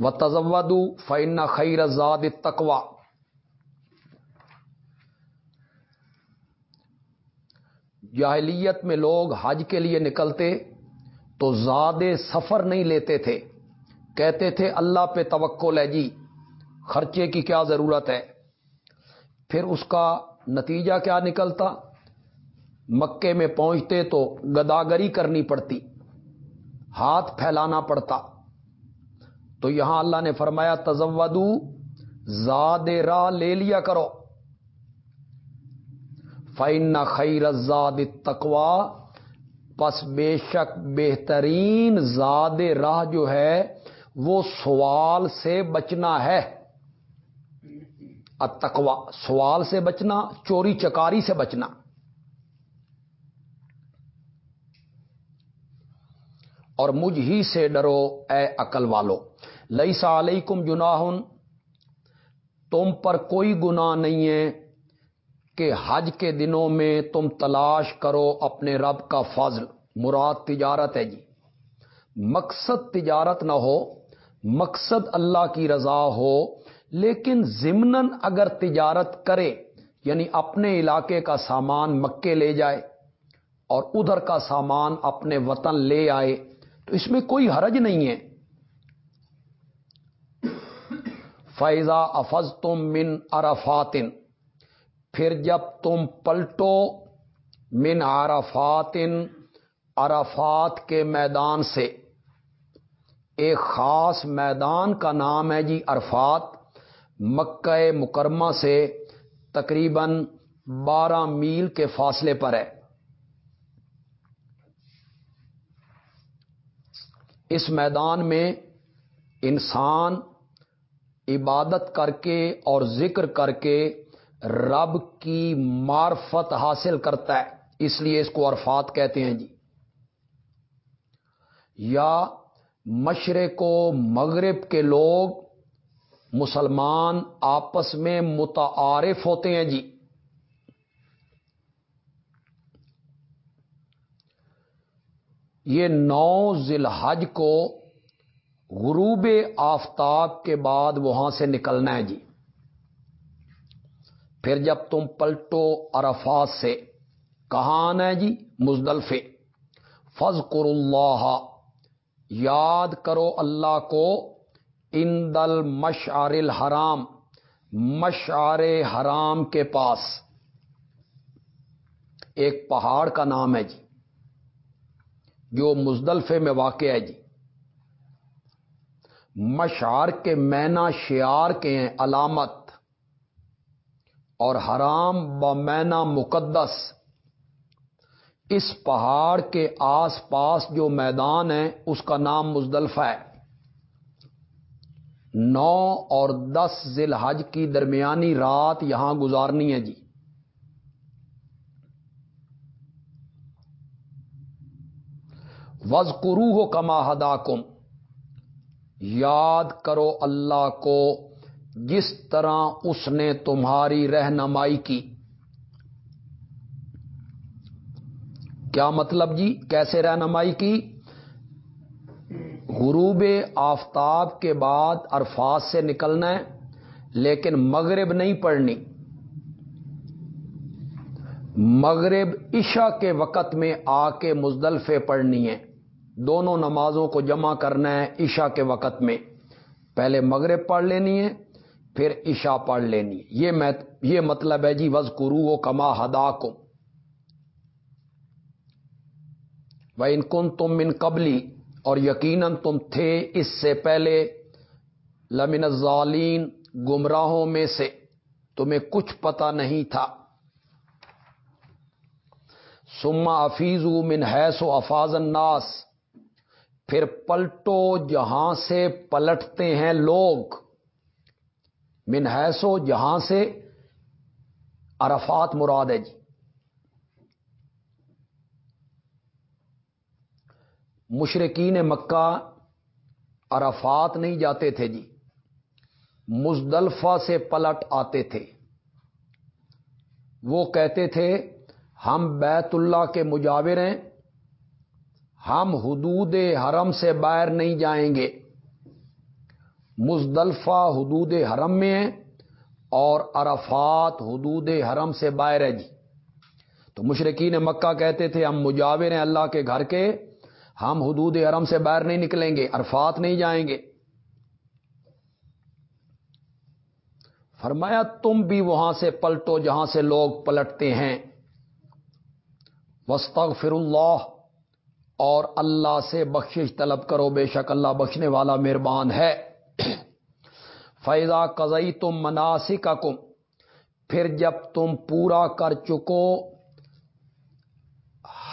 و تزود فعن خیر زاد تقوا جاہلیت میں لوگ حج کے لیے نکلتے تو زیادہ سفر نہیں لیتے تھے۔ کہتے تھے، اللہ پہ توقع لے جی خرچے کی کیا ضرورت ہے؟ پھر اس کا نتیجہ کیا نکلتا؟ مکے میں پہنچتے تو گداگری کرنی پڑتی، ہاتھ پھیلانا پڑتا۔ تو یہاں اللہ نے فرمایا، تزودو زاد راہ لے لیا کرو۔ فائن خیر زاد تکوا پس بے شک بہترین زاد راہ جو ہے، وہ سوال سے بچنا ہے۔ تکوا سوال سے بچنا، چوری چکاری سے بچنا۔ اور مجھ ہی سے ڈرو، اے عقل والو۔ لئی سا علیکم جناحن تم پر کوئی گنا نہیں ہے کہ حج کے دنوں میں تم تلاش کرو اپنے رب کا فضل۔ مراد تجارت ہے جی۔ مقصد تجارت نہ ہو، مقصد اللہ کی رضا ہو، لیکن ضمن اگر تجارت کرے یعنی اپنے علاقے کا سامان مکے لے جائے اور ادھر کا سامان اپنے وطن لے آئے، تو اس میں کوئی حرج نہیں ہے۔ فیضا افز تم من ارفاتن پھر جب تم پلٹو من عرفاتن عرفات کے میدان سے، ایک خاص میدان کا نام ہے جی عرفات، مکہ مکرمہ سے تقریباً بارہ میل کے فاصلے پر ہے۔ اس میدان میں انسان عبادت کر کے اور ذکر کر کے رب کی معرفت حاصل کرتا ہے۔ اس لیے اس کو عرفات کہتے ہیں جی۔ یا مشرق و مغرب کے لوگ مسلمان آپس میں متعارف ہوتے ہیں جی۔ یہ نو ذی الحج کو غروب آفتاب کے بعد وہاں سے نکلنا ہے جی۔ پھر جب تم پلٹو عرفات سے، کہاں آنا ہے جی؟ مزدلفے۔ فض اللہ۔ یاد کرو اللہ کو۔ ان دل مشعر الحرام۔ مشعر حرام کے پاس۔ ایک پہاڑ کا نام ہے جی۔ جو مزدلفے میں واقع ہے جی۔ مشعر کے مینا شیار کے ہیں، علامت اور حرام ب مینا مقدس۔ اس پہاڑ کے آس پاس جو میدان ہے، اس کا نام مزدلفہ ہے۔ نو اور دس ذیل حج کی درمیانی رات یہاں گزارنی ہے جی۔ وز کرو ہو کما ہدا یاد کرو اللہ کو جس طرح اس نے تمہاری رہنمائی کی۔ کیا مطلب جی؟ کیسے رہنمائی کی؟ غروب آفتاب کے بعد عرفات سے نکلنا ہے، لیکن مغرب نہیں پڑھنی۔ مغرب عشاء کے وقت میں آ کے مزدلفے پڑھنی ہے۔ دونوں نمازوں کو جمع کرنا ہے عشاء کے وقت میں۔ پہلے مغرب پڑھ لینی ہے، پھر عشا پڑھ لینی یہ یہ مطلب ہے جی وز کرو کما ہدا کو وہ ان کن تم من قبلی، اور یقیناً تم تھے اس سے پہلے، لمن ظالین گمراہوں میں سے۔ تمہیں کچھ پتا نہیں تھا۔ سما افیز من حیث و افاظ الناس۔ پھر پلٹو جہاں سے پلٹتے ہیں لوگ۔ من حیثو جہاں سے عرفات مراد ہے جی۔ مشرقین مکہ عرفات نہیں جاتے تھے جی۔ مزدلفہ سے پلٹ آتے تھے۔ وہ کہتے تھے، ہم بیت اللہ کے مجاور ہیں ہم حدود حرم سے باہر نہیں جائیں گے۔ مزدلفہ حدود حرم میں ہے اور عرفات حدود حرم سے باہر ہے جی۔ تو مشرقین مکہ کہتے تھے، ہم مجاور ہیں اللہ کے گھر کے، ہم حدود حرم سے باہر نہیں نکلیں گے، عرفات نہیں جائیں گے۔ فرمایا، تم بھی وہاں سے پلٹو جہاں سے لوگ پلٹتے ہیں۔ وسطر اللہ اور اللہ سے بخشش طلب کرو، بے شک اللہ بخشنے والا مہربان ہے۔ فیضا قزئی تم مناسک پھر جب تم پورا کر چکو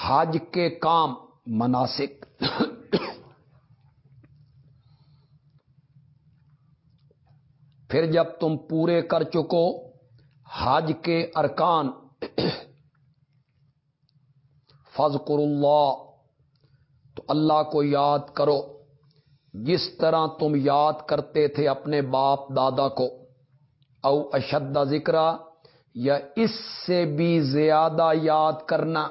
حج کے کام، مناسک۔ پھر جب تم پورے کر چکو حج کے ارکان فض اللہ تو اللہ کو یاد کرو۔ جس طرح تم یاد کرتے تھے اپنے باپ دادا کو۔ او اشد ذکر، یا اس سے بھی زیادہ یاد کرنا۔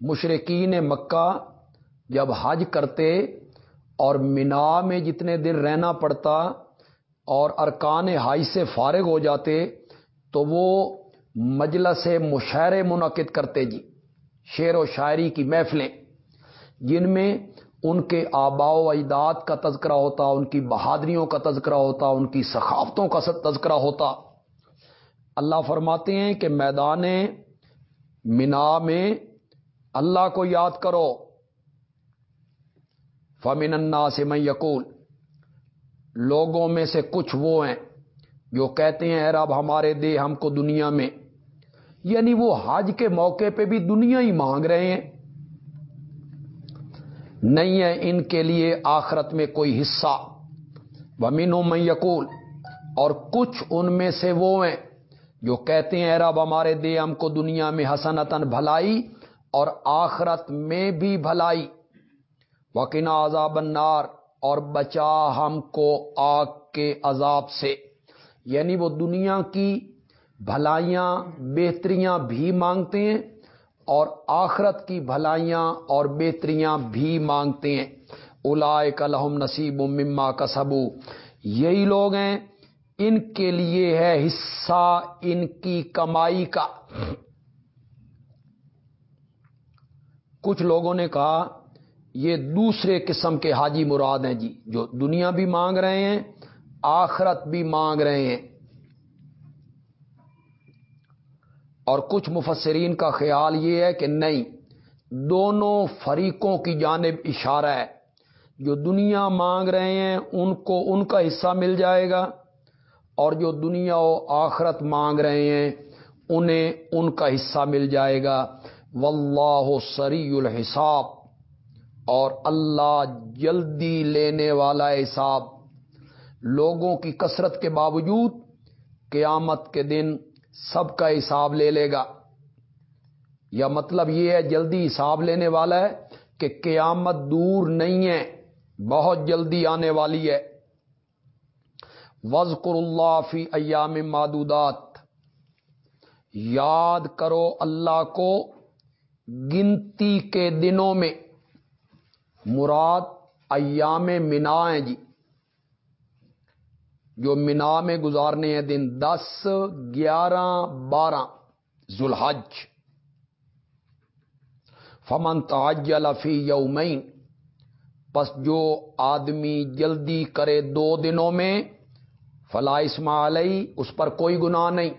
مشرقین مکہ جب حج کرتے اور مینا میں جتنے دن رہنا پڑتا اور ارکان حج سے فارغ ہو جاتے، تو وہ مجلس مشاعرے منعقد کرتے جی شعر و شاعری کی محفلیں، جن میں ان کے آبا و اجداد کا تذکرہ ہوتا، ان کی بہادریوں کا تذکرہ ہوتا، ان کی ثقافتوں کا تذکرہ ہوتا۔ اللہ فرماتے ہیں کہ میدان مینا میں اللہ کو یاد کرو۔ فمن انا سے میں یقول، لوگوں میں سے کچھ وہ ہیں جو کہتے ہیں رب ہمارے دے ہم کو دنیا میں۔ یعنی وہ حج کے موقع پہ بھی دنیا ہی مانگ رہے ہیں۔ نہیں ہے ان کے لیے آخرت میں کوئی حصہ۔ ومین میں یقول، اور کچھ ان میں سے وہ ہیں جو کہتے ہیں رب، ہمارے دے ہم کو دنیا میں حسنتن بھلائی اور آخرت میں بھی بھلائی۔ وکینا عذاب النار، اور بچا ہم کو آگ کے عذاب سے۔ یعنی وہ دنیا کی بھلائیاں بہتریاں بھی مانگتے ہیں اور آخرت کی بھلائیاں اور بہتریاں بھی مانگتے ہیں۔ الا کلحم نصیب مما کا سبو یہی لوگ ہیں، ان کے لیے ہے حصہ ان کی کمائی کا۔ کچھ لوگوں نے کہا، یہ دوسرے قسم کے حاجی مراد ہیں جی جو دنیا بھی مانگ رہے ہیں، آخرت بھی مانگ رہے ہیں۔ اور کچھ مفسرین کا خیال یہ ہے کہ نہیں، دونوں فریقوں کی جانب اشارہ ہے۔ جو دنیا مانگ رہے ہیں، ان کو ان کا حصہ مل جائے گا۔ اور جو دنیا و آخرت مانگ رہے ہیں، انہیں ان کا حصہ مل جائے گا۔ واللہ سری الحساب۔ اور اللہ جلدی لینے والا حساب۔ لوگوں کی کثرت کے باوجود قیامت کے دن سب کا حساب لے لے گا۔ یا مطلب یہ ہے، جلدی حساب لینے والا ہے کہ قیامت دور نہیں ہے، بہت جلدی آنے والی ہے۔ وزقر اللہ فی ایام مادودات یاد کرو اللہ کو گنتی کے دنوں میں۔ مراد ایام منا ہیں جی۔ جو منا میں گزارنے ہیں دن دس، گیارہ، بارہ۔ ذوالحج۔ فمن تاجل فی یومین۔ پس جو آدمی جلدی کرے دو دنوں میں، فلا اسما علیہ، اس پر کوئی گناہ نہیں۔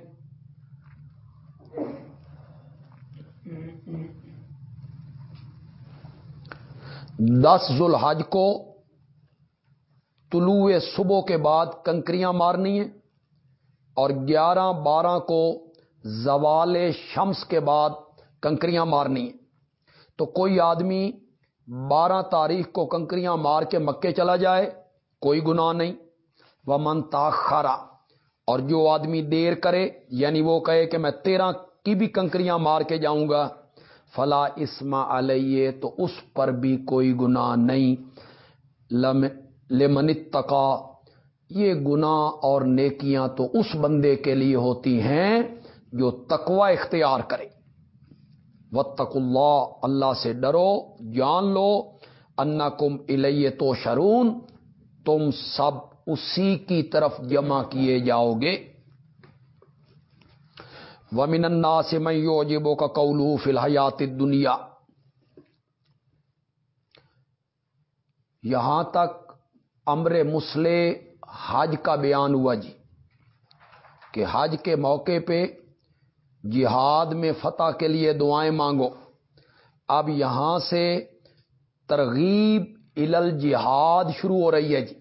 دس ذوالحج کو طلوع صبح کے بعد کنکریاں مارنی ہیں اور گیارہ بارہ کو زوال شمس کے بعد کنکریاں مارنی ہیں۔ تو کوئی آدمی بارہ تاریخ کو کنکریاں مار کے مکے چلا جائے، کوئی گناہ نہیں۔ وہ من تاخارا اور جو آدمی دیر کرے یعنی وہ کہے کہ میں تیرہ کی بھی کنکریاں مار کے جاؤں گا، فلا اسما علیہ تو اس پر بھی کوئی گناہ نہیں۔ لمن تقا یہ گناہ اور نیکیاں تو اس بندے کے لیے ہوتی ہیں جو تقوا اختیار کرے۔ وطق اللہ اللہ سے ڈرو، جان لو انا کم الیہ تو شرون تم سب اسی کی طرف جمع کیے جاؤ گے۔ ومن انا سے میں یوجبوں کا قولو فی الحیات دنیا یہاں تک امر مسلح حج کا بیان ہوا جی کہ حج کے موقع پہ جہاد میں فتح کے لیے دعائیں مانگو۔ اب یہاں سے ترغیب ال جہاد شروع ہو رہی ہے جی۔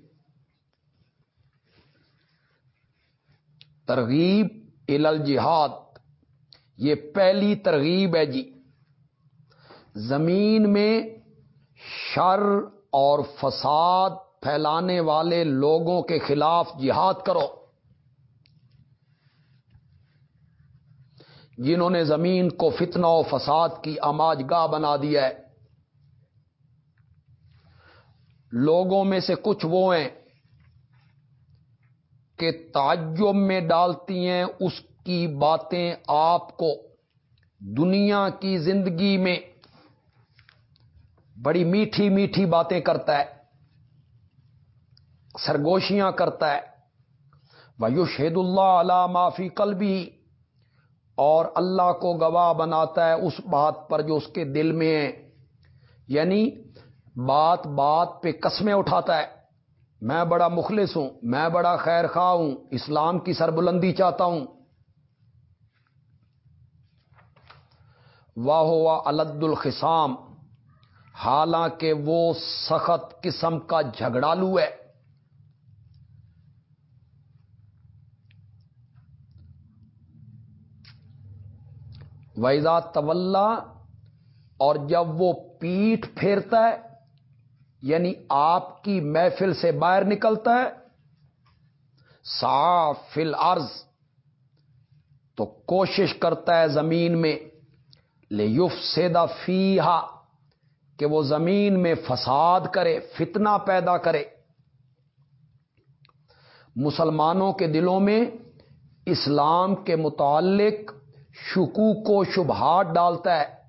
ترغیب ال جہاد، یہ پہلی ترغیب ہے جی۔ زمین میں شر اور فساد پھیلانے والے لوگوں کے خلاف جہاد کرو۔ جنہوں نے زمین کو فتنہ و فساد کی آماج گاہ بنا دیا ہے۔ لوگوں میں سے کچھ وہ ہیں کہ تعجب میں ڈالتی ہیں اس کی باتیں آپ کو۔ دنیا کی زندگی میں بڑی میٹھی میٹھی باتیں کرتا ہے۔ سرگوشیاں کرتا ہے۔ وہ شہید اللہ علا معافی کل بھی اور اللہ کو گواہ بناتا ہے اس بات پر جو اس کے دل میں ہے۔ یعنی بات بات پہ قسمیں اٹھاتا ہے۔ میں بڑا مخلص ہوں، میں بڑا خیر خواہ ہوں، اسلام کی سربلندی چاہتا ہوں۔ واہ ہوا الد الخسام حالانکہ وہ سخت قسم کا جھگڑالو ہے۔ ویزا طول اور جب وہ پیٹ پھیرتا ہے یعنی آپ کی محفل سے باہر نکلتا ہے، صاف فل تو کوشش کرتا ہے زمین میں لے یوف سیدا فی کہ وہ زمین میں فساد کرے، فتنہ پیدا کرے۔ مسلمانوں کے دلوں میں اسلام کے متعلق شکوک و شبہات ڈالتا ہے۔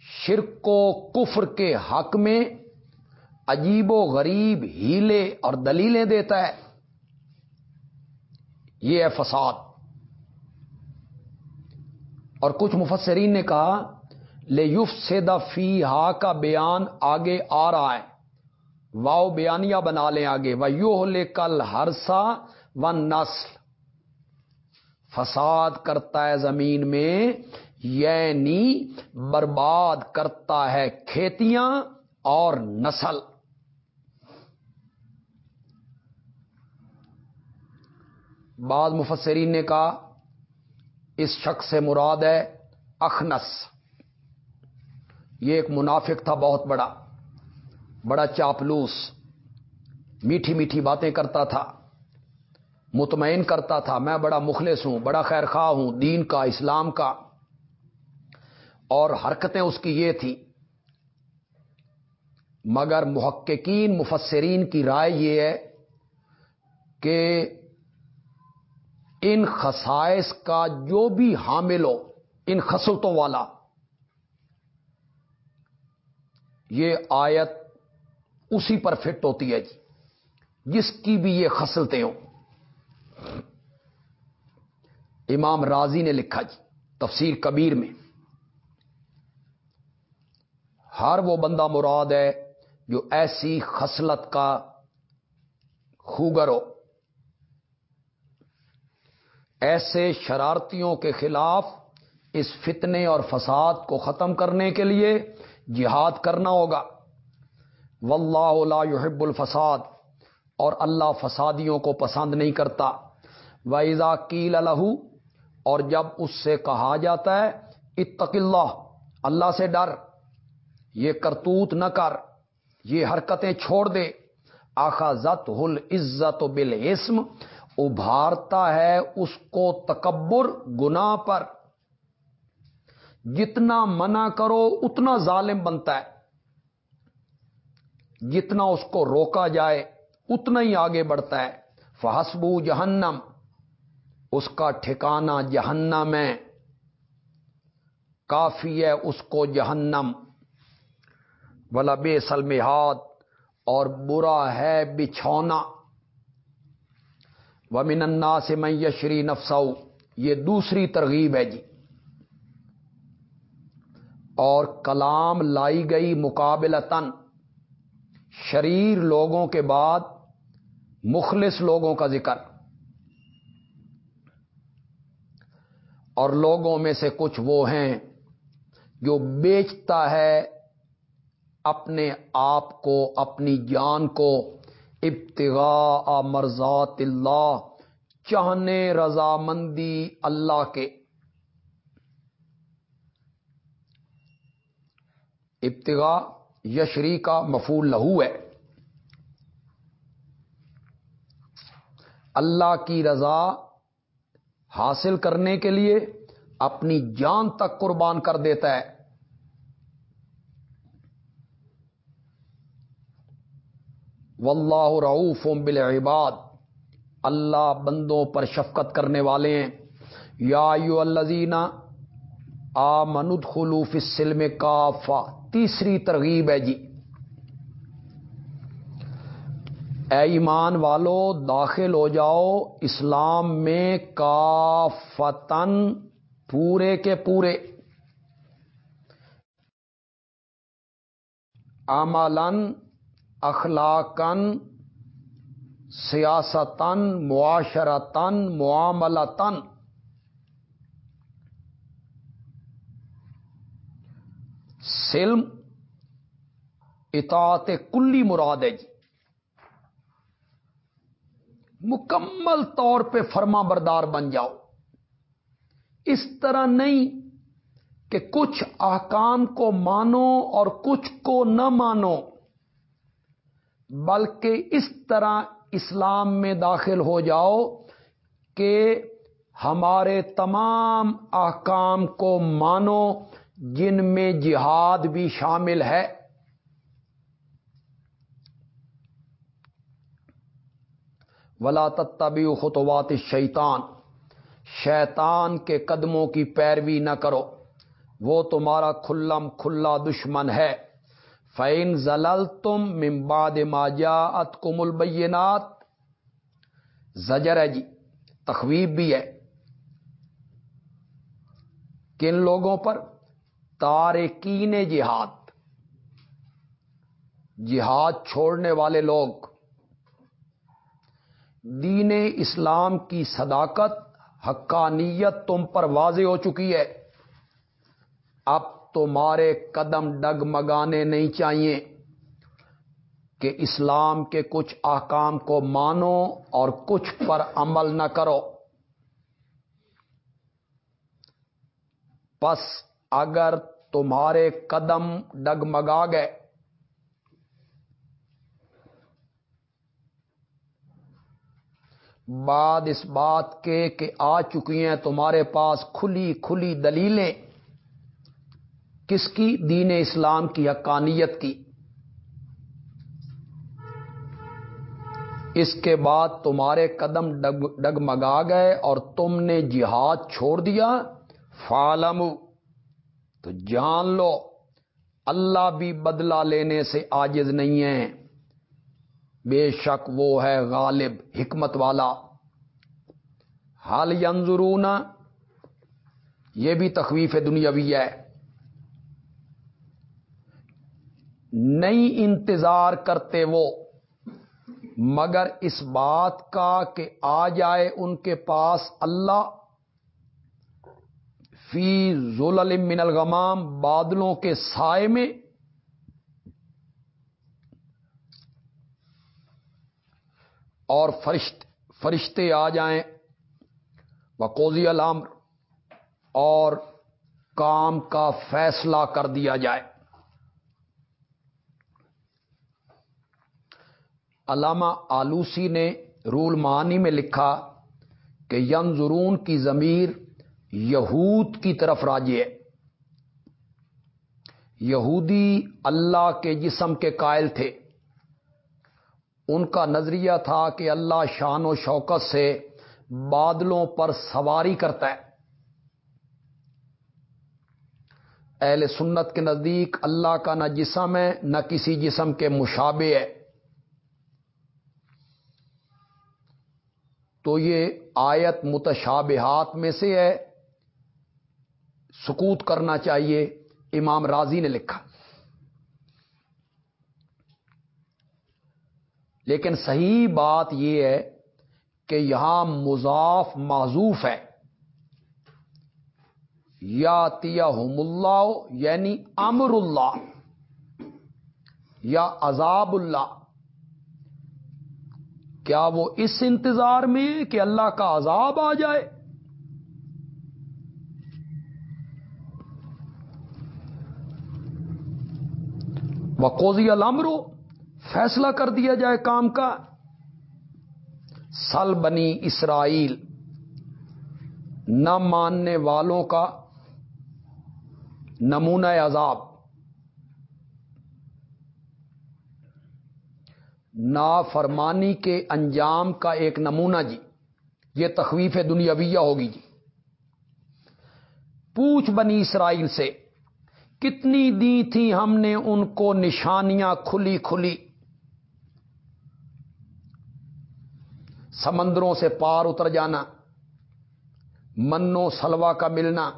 شرک و کفر کے حق میں عجیب و غریب ہیلے اور دلیلیں دیتا ہے۔ یہ ہے فساد۔ اور کچھ مفسرین نے کہا لے یوف سے فی ہا کا بیان آگے آ رہا ہے۔ واؤ بیانیہ بنا لیں آگے۔ و یو لے کل ہرسا و نسل فساد کرتا ہے زمین میں یعنی برباد کرتا ہے کھیتیاں اور نسل۔ بعض مفسرین نے کہا، اس شخص سے مراد ہے اخنس۔ یہ ایک منافق تھا بہت بڑا بڑا چاپلوس، میٹھی میٹھی باتیں کرتا تھا۔ مطمئن کرتا تھا، میں بڑا مخلص ہوں، بڑا خیر خواہ ہوں، دین کا، اسلام کا۔ اور حرکتیں اس کی یہ تھی مگر محققین، مفسرین کی رائے یہ ہے کہ ان خسائش کا جو بھی حامل ہو، ان خصلتوں والا۔ یہ آیت اسی پر فٹ ہوتی ہے جی جس کی بھی یہ خصلتیں ہوں۔ امام راضی نے لکھا جی تفسیر کبیر میں۔ ہر وہ بندہ مراد ہے جو ایسی خصلت کا خوگر ہو۔ ایسے شرارتیوں کے خلاف اس فتنے اور فساد کو ختم کرنے کے لیے جہاد کرنا ہوگا۔ واللہ لا يحب الفساد، اور اللہ فسادیوں کو پسند نہیں کرتا۔ ویزا کیل الح اور جب اس سے کہا جاتا ہے، اتق اللہ اللہ سے ڈر، یہ کرتوت نہ کر، یہ حرکتیں چھوڑ دے آخا ہل عزت و بل ابھارتا ہے اس کو تکبر گنا پر۔ جتنا منع کرو اتنا ظالم بنتا ہے۔ جتنا اس کو روکا جائے اتنا ہی آگے بڑھتا ہے۔ فحسبو جہنم۔ اس کا ٹھکانہ جہنم ہے۔ کافی ہے اس کو جہنم۔ بلا بے سلمحات اور برا ہے بچھونا۔ ومن انا سے میں یشری نفساؤ یہ دوسری ترغیب ہے جی۔ اور کلام لائی گئی مقابل تن شریر لوگوں کے بعد مخلص لوگوں کا ذکر۔ اور لوگوں میں سے کچھ وہ ہیں جو بیچتا ہے اپنے آپ کو، اپنی جان کو، ابتغاء مرضات اللہ، چاہنے رضامندی اللہ کے۔ ابتغاء یشری کا مفول لہو ہے۔ اللہ کی رضا حاصل کرنے کے لیے اپنی جان تک قربان کر دیتا ہے۔ واللہ رعوف بالعباد۔ اللہ بندوں پر شفقت کرنے والے ہیں۔ یا یو الزین آ مند خلوف السلم کافا تیسری ترغیب ہے جی۔ اے ایمان والو، داخل ہو جاؤ اسلام میں کافتن پورے کے پورے۔ امالن اخلاقن سیاستن معاشرتن معاملتن سلم، اطاعت کلی مراد ہے جی۔ مکمل طور پہ فرما بردار بن جاؤ۔ اس طرح نہیں کہ کچھ احکام کو مانو اور کچھ کو نہ مانو، بلکہ اس طرح اسلام میں داخل ہو جاؤ کہ ہمارے تمام احکام کو مانو جن میں جہاد بھی شامل ہے۔ ولا تبی خطوات شیطان شیطان کے قدموں کی پیروی نہ کرو۔ وہ تمہارا کھلم کھلا دشمن ہے۔ فین زلل تم ممباد ماجات کم البینات زجر ہے جی تخویب بھی ہے۔ کن لوگوں پر؟ تارکین جہاد۔ جہاد چھوڑنے والے لوگ۔ دین اسلام کی صداقت، حقانیت تم پر واضح ہو چکی ہے۔ اب تمہارے قدم ڈگ مگانے نہیں چاہیے۔ کہ اسلام کے کچھ احکام کو مانو اور کچھ پر عمل نہ کرو۔ پس اگر تمہارے قدم ڈگمگا گئے بعد اس بات کے کہ آ چکی ہیں تمہارے پاس کھلی کھلی دلیلیں۔ کس کی؟ دین اسلام کی، حقانیت کی۔ اس کے بعد تمہارے قدم ڈگمگا گئے اور تم نے جہاد چھوڑ دیا۔ فالم تو جان لو، اللہ بھی بدلہ لینے سے آجز نہیں ہے بے شک وہ ہے غالب، حکمت والا۔ حال ینظرون، یہ بھی تخویف دنیاوی ہے۔ نہیں انتظار کرتے وہ، مگر اس بات کا کہ آ جائے ان کے پاس اللہ۔ فی زول من الغمام، بادلوں کے سائے میں اور فرشت فرشتے آ جائیں۔ بقوضی علام اور کام کا فیصلہ کر دیا جائے۔ علامہ آلوسی نے رول معنی میں لکھا کہ ینظرون کی ضمیر یہود کی طرف راجی ہے۔ یہودی اللہ کے جسم کے قائل تھے۔ ان کا نظریہ تھا کہ اللہ شان و شوکت سے بادلوں پر سواری کرتا ہے۔ اہل سنت کے نزدیک اللہ کا نہ جسم ہے، نہ کسی جسم کے مشابے ہے۔ تو یہ آیت متشابہات میں سے ہے۔ سکوت کرنا چاہیے، امام راضی نے لکھا۔ لیکن صحیح بات یہ ہے کہ یہاں مضاف معذوف ہے۔ یا تیا اللہ یعنی امر اللہ، یا عذاب اللہ۔ کیا وہ اس انتظار میں کہ اللہ کا عذاب آ جائے؟ وقوضی المرو فیصلہ کر دیا جائے کام کا۔ سل بنی اسرائیل، نہ ماننے والوں کا نمونہ عذاب۔ نا فرمانی کے انجام کا ایک نمونہ جی یہ تخویف دنیاویہ ہوگی جی۔ پوچھ بنی اسرائیل سے، کتنی دی تھی ہم نے ان کو نشانیاں کھلی کھلی۔ سمندروں سے پار اتر جانا منو سلوا کا ملنا،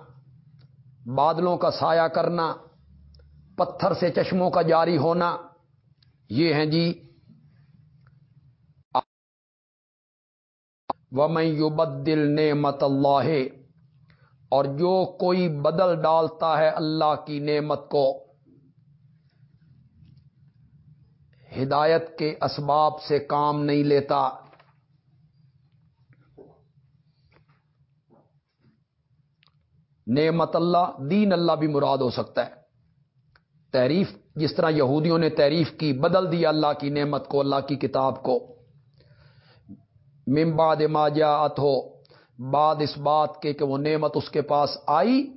بادلوں کا سایہ کرنا، پتھر سے چشموں کا جاری ہونا، یہ ہیں جی۔ و میں یو بدل نعمت اللہ اور جو کوئی بدل ڈالتا ہے اللہ کی نعمت کو، ہدایت کے اسباب سے کام نہیں لیتا۔ نعمت اللہ، دین اللہ بھی مراد ہو سکتا ہے۔ تعریف جس طرح یہودیوں نے تعریف کی، بدل دیا اللہ کی نعمت کو، اللہ کی کتاب کو۔ ممباد ما جاءت ہو، بعد اس بات کے کہ وہ نعمت اس کے پاس آئی۔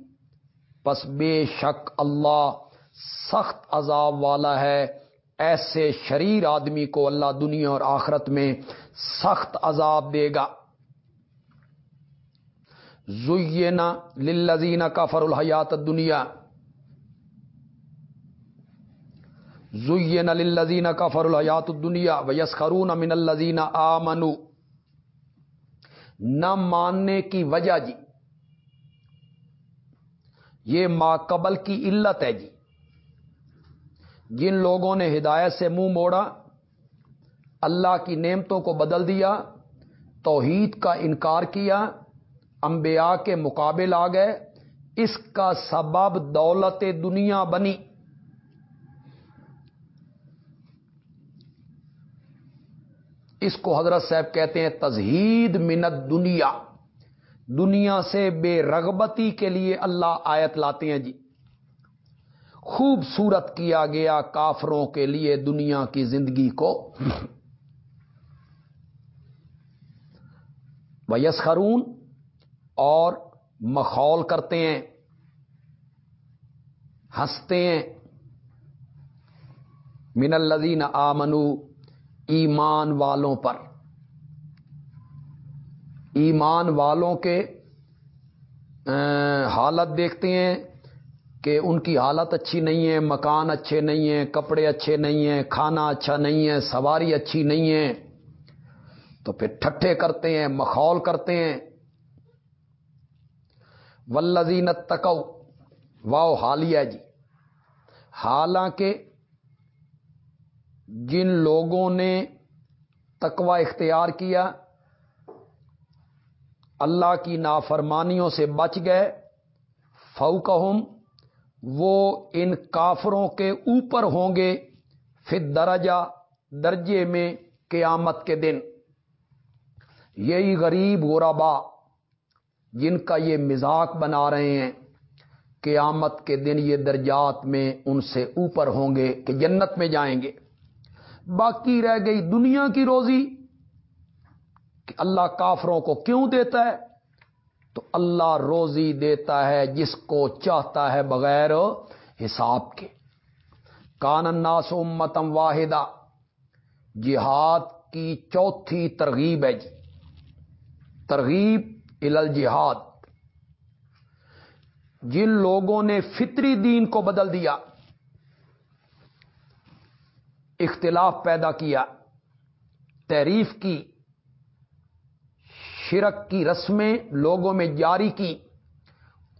پس بے شک اللہ سخت عذاب والا ہے۔ ایسے شریر آدمی کو اللہ دنیا اور آخرت میں سخت عذاب دے گا۔ زینا للذین کا الحیات دنیا زین للذین کا الحیات دنیا ویس خرون من الزین آ نہ ماننے کی وجہ جی یہ ما قبل کی علت ہے جی۔ جن لوگوں نے ہدایت سے منہ موڑا، اللہ کی نعمتوں کو بدل دیا، توحید کا انکار کیا انبیاء کے مقابل آ گئے، اس کا سبب دولت دنیا بنی۔ اس کو حضرت صاحب کہتے ہیں تزہید منت دنیا دنیا سے بے رغبتی کے لیے اللہ آیت لاتے ہیں جی۔ خوبصورت کیا گیا کافروں کے لیے دنیا کی زندگی کو۔ ویس خرون اور مخول کرتے ہیں، ہنستے ہیں۔ من الزین آمنو، ایمان والوں پر۔ ایمان والوں کے حالت دیکھتے ہیں کہ ان کی حالت اچھی نہیں ہے، مکان اچھے نہیں ہیں، کپڑے اچھے نہیں ہیں، کھانا اچھا نہیں ہے، سواری اچھی نہیں ہے۔ تو پھر ٹھٹھے کرتے ہیں، مخول کرتے ہیں۔ ولزین تکو واؤ حالیہ جی۔ حالانکہ جن لوگوں نے تقوی اختیار کیا، اللہ کی نافرمانیوں سے بچ گئے فوکہم وہ ان کافروں کے اوپر ہوں گے پھر درجہ درجے میں قیامت کے دن۔ یہی غریب غربا جن کا یہ مزاق بنا رہے ہیں، قیامت کے دن یہ درجات میں ان سے اوپر ہوں گے کہ جنت میں جائیں گے۔ باقی رہ گئی دنیا کی روزی کہ اللہ کافروں کو کیوں دیتا ہے؟ تو اللہ روزی دیتا ہے جس کو چاہتا ہے بغیر حساب کے۔ کان الناس امتم واحدہ، جہاد کی چوتھی ترغیب ہے جی۔ ترغیب ال جہاد جن لوگوں نے فطری دین کو بدل دیا، اختلاف پیدا کیا تعریف کی، شرک کی رسمیں لوگوں میں جاری کی،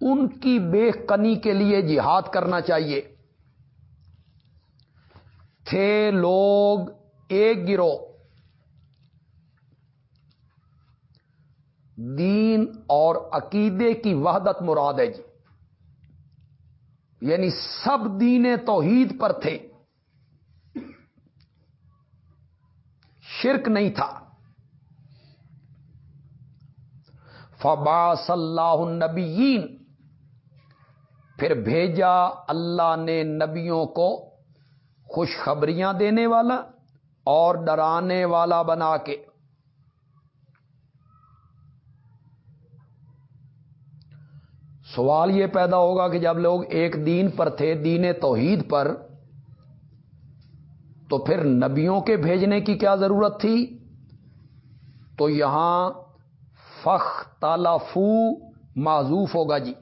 ان کی بے کنی کے لیے جہاد کرنا چاہیے۔ تھے لوگ ایک گروہ دین اور عقیدے کی وحدت مراد ہے جی۔ یعنی سب دین توحید پر تھے۔ شرک نہیں تھا۔ فباس اللہ النبیین۔ پھر بھیجا اللہ نے نبیوں کو خوشخبریاں دینے والا اور ڈرانے والا بنا کے۔ سوال یہ پیدا ہوگا کہ جب لوگ ایک دین پر تھے، دین توحید پر، تو پھر نبیوں کے بھیجنے کی کیا ضرورت تھی؟ تو یہاں فخ تالافو معذوف ہوگا جی۔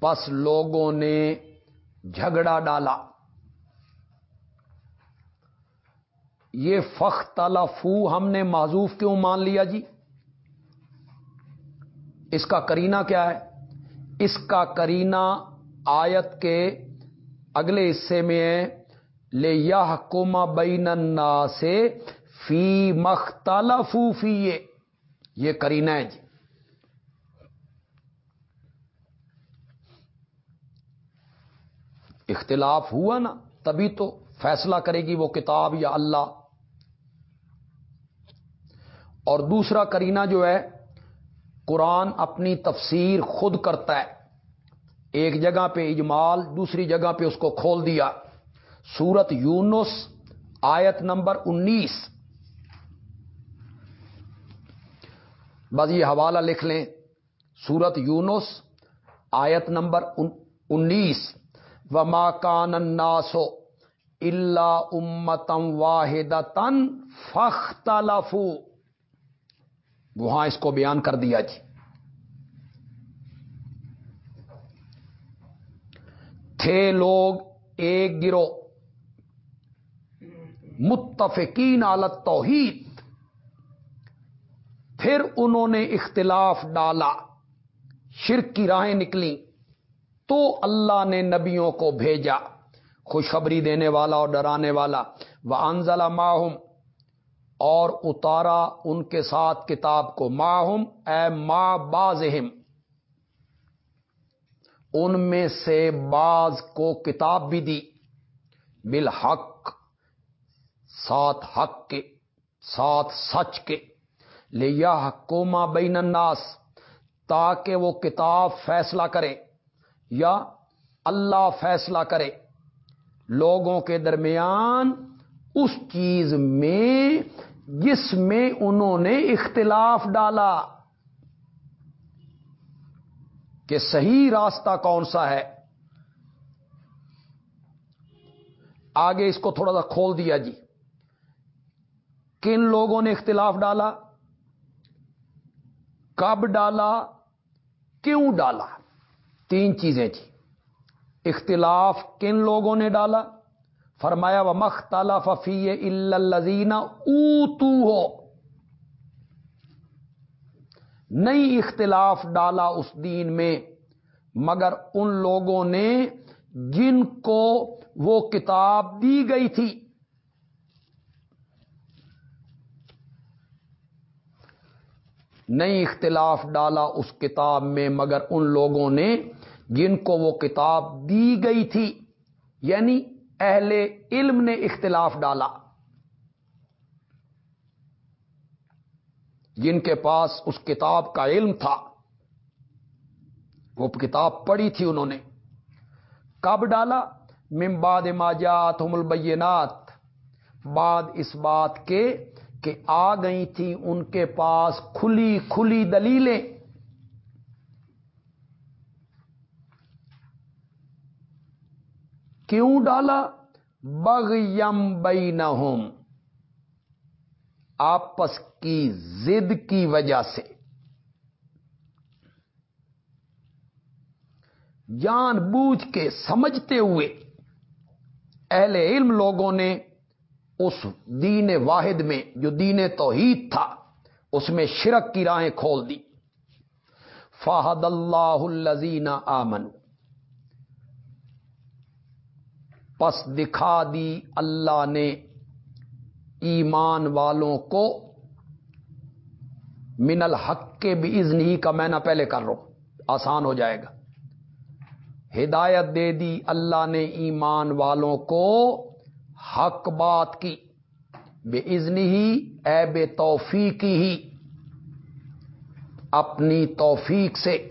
پس لوگوں نے جھگڑا ڈالا۔ یہ فخ تلافو ہم نے معذوف کیوں مان لیا جی؟ اس کا کرینہ کیا ہے؟ اس کا کرینہ آیت کے اگلے حصے میں ہے لے یا کوما بین سے فی مختلف فی یہ کرینہ ہے جی۔ اختلاف ہوا نا، تبھی تو فیصلہ کرے گی وہ کتاب یا اللہ۔ اور دوسرا کرینہ جو ہے، قرآن اپنی تفسیر خود کرتا ہے۔ ایک جگہ پہ اجمال، دوسری جگہ پہ اس کو کھول دیا۔ سورت یونس، آیت نمبر انیس۔ بس یہ حوالہ لکھ لیں۔ سورت یونس، آیت نمبر انیس۔ وما کان الناسو اللہ امتم واحد تن فخ وہاں اس کو بیان کر دیا جی۔ تھے لوگ ایک گروہ۔ متفقین عالت توحید پھر انہوں نے اختلاف ڈالا۔ شرک کی راہیں نکلی تو اللہ نے نبیوں کو بھیجا۔ خوشخبری دینے والا اور ڈرانے والا۔ وہ انزلہ ماہم اور اتارا ان کے ساتھ کتاب کو ماہم، اے ما بازہم۔ ان میں سے باز کو کتاب بھی دی۔ بالحق، ساتھ حق کے، ساتھ سچ کے۔ لے یا حکومہ بین الناس، تاکہ وہ کتاب فیصلہ کرے یا اللہ فیصلہ کرے۔ لوگوں کے درمیان اس چیز میں جس میں انہوں نے اختلاف ڈالا کہ صحیح راستہ کون سا ہے۔ آگے اس کو تھوڑا سا کھول دیا جی۔ کن لوگوں نے اختلاف ڈالا؟ کب ڈالا؟ کیوں ڈالا؟ تین چیزیں تھی اختلاف کن لوگوں نے ڈالا؟ فرمایا و مختالا ففی الزینہ او ہو نئی اختلاف ڈالا اس دین میں، مگر ان لوگوں نے جن کو وہ کتاب دی گئی تھی۔ نئی اختلاف ڈالا اس کتاب میں، مگر ان لوگوں نے جن کو وہ کتاب دی گئی تھی۔ یعنی اہل علم نے اختلاف ڈالا۔ جن کے پاس اس کتاب کا علم تھا، وہ کتاب پڑھی تھی انہوں نے۔ کب ڈالا؟ ممباد ماجات البینات۔ بعد اس بات کے کہ آ گئی تھی ان کے پاس کھلی کھلی دلیلیں۔ کیوں ڈالا؟ بغ یم آپس کی زد کی وجہ سے۔ جان بوجھ کے سمجھتے ہوئے اہل علم لوگوں نے اس دین واحد میں، جو دین توحید تھا، اس میں شرک کی راہیں کھول دی فاہد اللہ الزین آمن پس دکھا دی اللہ نے ایمان والوں کو من الحق کے بھی ازن ہی کا میں نہ پہلے کر رہا ہوں آسان ہو جائے گا۔ ہدایت دے دی اللہ نے ایمان والوں کو حق بات کی بے ازن ہی اے بے توفیق ہی، اپنی توفیق سے۔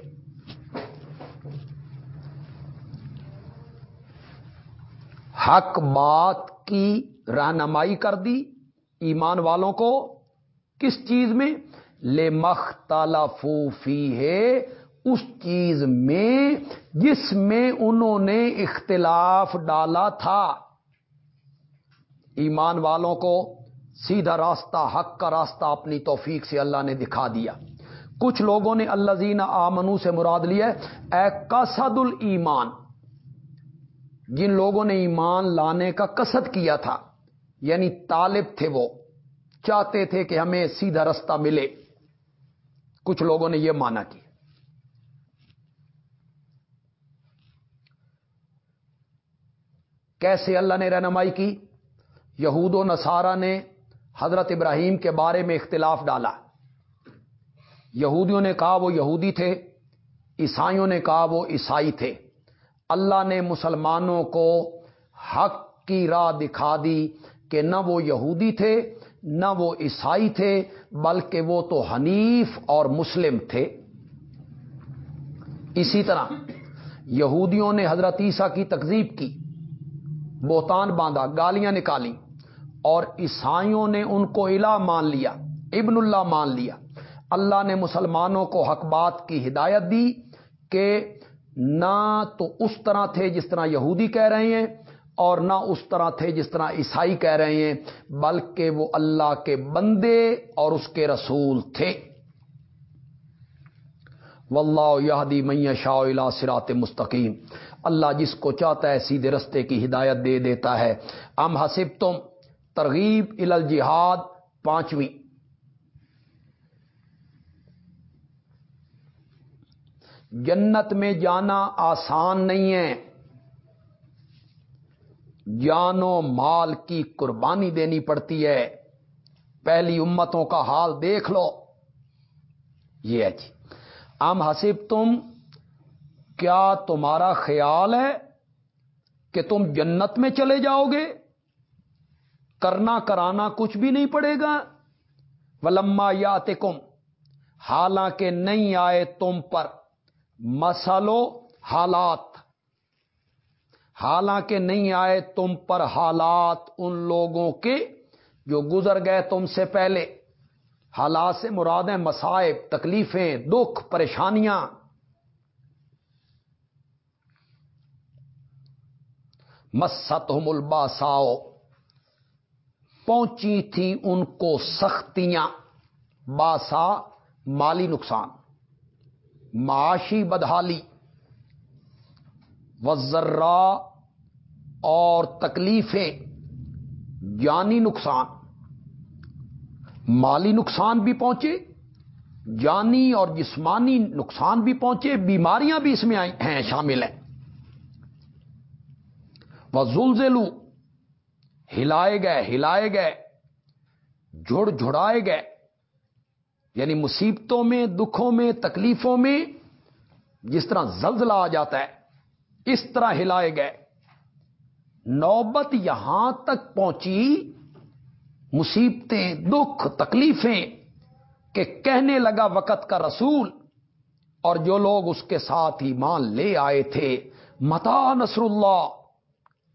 حق بات کی رہنمائی کر دی ایمان والوں کو کس چیز میں؟ لے مخ تالا فوفی ہے اس چیز میں جس میں انہوں نے اختلاف ڈالا تھا۔ ایمان والوں کو سیدھا راستہ، حق کا راستہ اپنی توفیق سے اللہ نے دکھا دیا۔ کچھ لوگوں نے اللہ زین آمنو سے مراد لیا اے کسد المان جن لوگوں نے ایمان لانے کا کسد کیا تھا یعنی طالب تھے وہ، چاہتے تھے کہ ہمیں سیدھا رستہ ملے۔ کچھ لوگوں نے یہ مانا کیا کیسے اللہ نے رہنمائی کی؟ یہود و نصارہ نے حضرت ابراہیم کے بارے میں اختلاف ڈالا۔ یہودیوں نے کہا وہ یہودی تھے، عیسائیوں نے کہا وہ عیسائی تھے۔ اللہ نے مسلمانوں کو حق کی راہ دکھا دی کہ نہ وہ یہودی تھے، نہ وہ عیسائی تھے، بلکہ وہ تو حنیف اور مسلم تھے۔ اسی طرح یہودیوں نے حضرت عیسیٰ کی تکزیب کی، بہتان باندھا، گالیاں نکالی اور عیسائیوں نے ان کو الہ مان لیا، ابن اللہ مان لیا۔ اللہ نے مسلمانوں کو حق بات کی ہدایت دی کہ نہ تو اس طرح تھے جس طرح یہودی کہہ رہے ہیں اور نہ اس طرح تھے جس طرح عیسائی کہہ رہے ہیں، بلکہ وہ اللہ کے بندے اور اس کے رسول تھے۔ واللہ یہدی میاں شاہ سرات مستقیم۔ اللہ جس کو چاہتا ہے سیدھے رستے کی ہدایت دے دیتا ہے۔ ام حسب تم ترغیب ال جہاد پانچویں جنت میں جانا آسان نہیں ہے۔ جان و مال کی قربانی دینی پڑتی ہے۔ پہلی امتوں کا حال دیکھ لو۔ یہ ہے جی۔ ام حسب تم کیا تمہارا خیال ہے کہ تم جنت میں چلے جاؤ گے؟ کرنا کرانا کچھ بھی نہیں پڑے گا۔ ولما یا کم حالانکہ نہیں آئے تم پر۔ مسلو حالات۔ حالانکہ نہیں آئے تم پر حالات ان لوگوں کے جو گزر گئے تم سے پہلے۔ حالات سے مرادیں مسائب تکلیفیں، دکھ، پریشانیاں۔ مست الباساؤ۔ پہنچی تھی ان کو سختیاں، باسا مالی نقصان۔ معاشی بدحالی وزرا اور تکلیفیں جانی نقصان، مالی نقصان بھی پہنچے جانی اور جسمانی نقصان بھی پہنچے، بیماریاں بھی اس میں ہیں، شامل ہیں۔ وہ زلزلو، ہلائے گئے ہلائے گئے جڑ جڑائے گئے یعنی مصیبتوں میں، دکھوں میں، تکلیفوں میں جس طرح زلزلہ آ جاتا ہے، اس طرح ہلائے گئے۔ نوبت یہاں تک پہنچی مصیبتیں، دکھ، تکلیفیں کہ کہنے لگا وقت کا رسول اور جو لوگ اس کے ساتھ ایمان لے آئے تھے، متا نصر اللہ،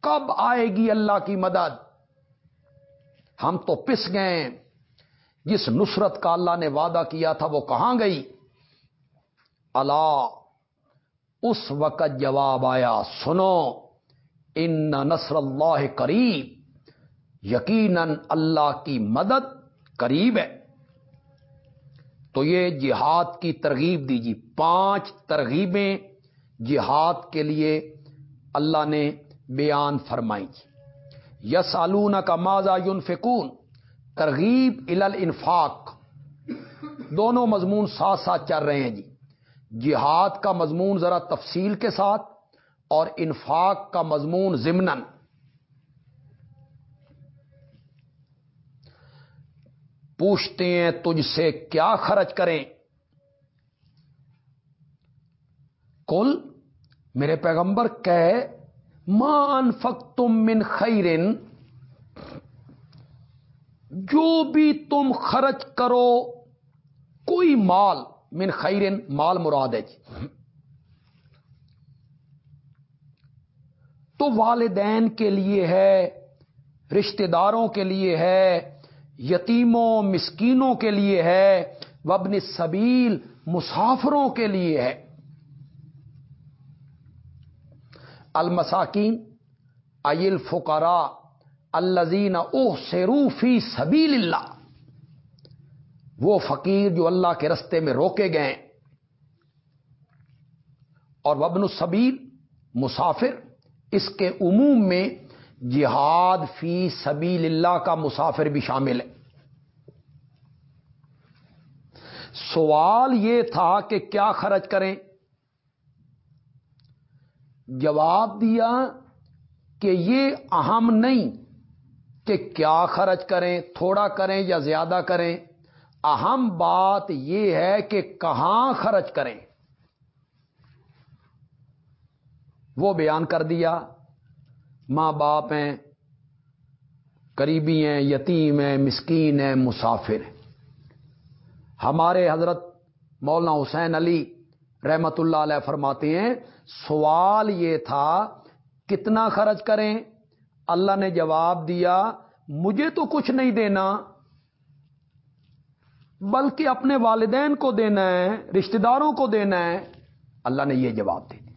کب آئے گی اللہ کی مدد؟ ہم تو پس گئے جس نصرت کا اللہ نے وعدہ کیا تھا وہ کہاں گئی؟ اللہ اس وقت جواب آیا، سنو، ان نصر اللہ قریب، یقیناً اللہ کی مدد قریب ہے۔ تو یہ جہاد کی ترغیب دیجیے، پانچ ترغیبیں جہاد کے لیے اللہ نے بیان فرمائی۔ یس آلون کا ماضا یون فکون ترغیب ال انفاق دونوں مضمون ساتھ ساتھ چل رہے ہیں جی۔ جہاد کا مضمون ذرا تفصیل کے ساتھ اور انفاق کا مضمون ضمن پوچھتے ہیں تجھ سے کیا خرچ کریں؟ کل میرے پیغمبر کہ ماں انفق تم من خیرن جو بھی تم خرچ کرو، کوئی مال من خیرن، مال مراد ہے جی۔ تو والدین کے لیے ہے، رشتہ داروں کے لیے ہے، یتیموں، مسکینوں کے لیے ہے وبن سبیل، مسافروں کے لیے ہے۔ المساکین ایل فقرا الزین اوہ سیروفی سبیل اللہ وہ فقیر جو اللہ کے رستے میں روکے گئے۔ اور وبن السبیل مسافر، اس کے عموم میں جہاد فی سبیل اللہ کا مسافر بھی شامل ہے۔ سوال یہ تھا کہ کیا خرچ کریں؟ جواب دیا کہ یہ اہم نہیں۔ کہ کیا خرچ کریں، تھوڑا کریں یا زیادہ کریں؟ اہم بات یہ ہے کہ کہاں خرچ کریں۔ وہ بیان کر دیا، ماں باپ ہیں، قریبی ہیں، یتیم ہیں، مسکین ہیں، مسافر ہیں۔ ہمارے حضرت مولانا حسین علی رحمت اللہ علیہ فرماتے ہیں، سوال یہ تھا، کتنا خرچ کریں؟ اللہ نے جواب دیا، مجھے تو کچھ نہیں دینا، بلکہ اپنے والدین کو دینا ہے، رشتہ داروں کو دینا ہے۔ اللہ نے یہ جواب دے دیا۔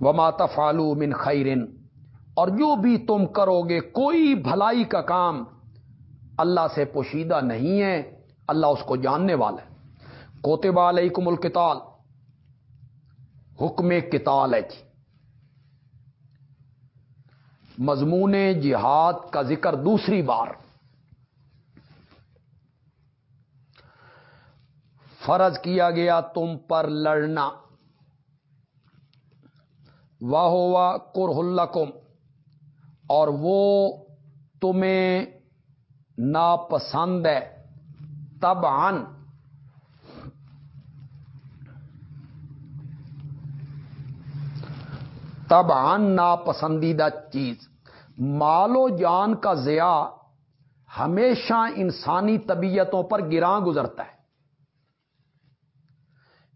وما تفالو من خیرن اور جو بھی تم کرو گے، کوئی بھلائی کا کام اللہ سے پوشیدہ نہیں ہے، اللہ اس کو جاننے والا ہے۔ کوتبہ علیکم القتال۔ حکم کتال ہے جی۔ مضمون جہاد کا ذکر دوسری بار۔ فرض کیا گیا تم پر لڑنا۔ واہ واہ کرکم اور وہ تمہیں ناپسند ہے۔ تب ان تب ان ناپسندیدہ چیز۔ مال و جان کا ضیاع ہمیشہ انسانی طبیعتوں پر گراں گزرتا ہے۔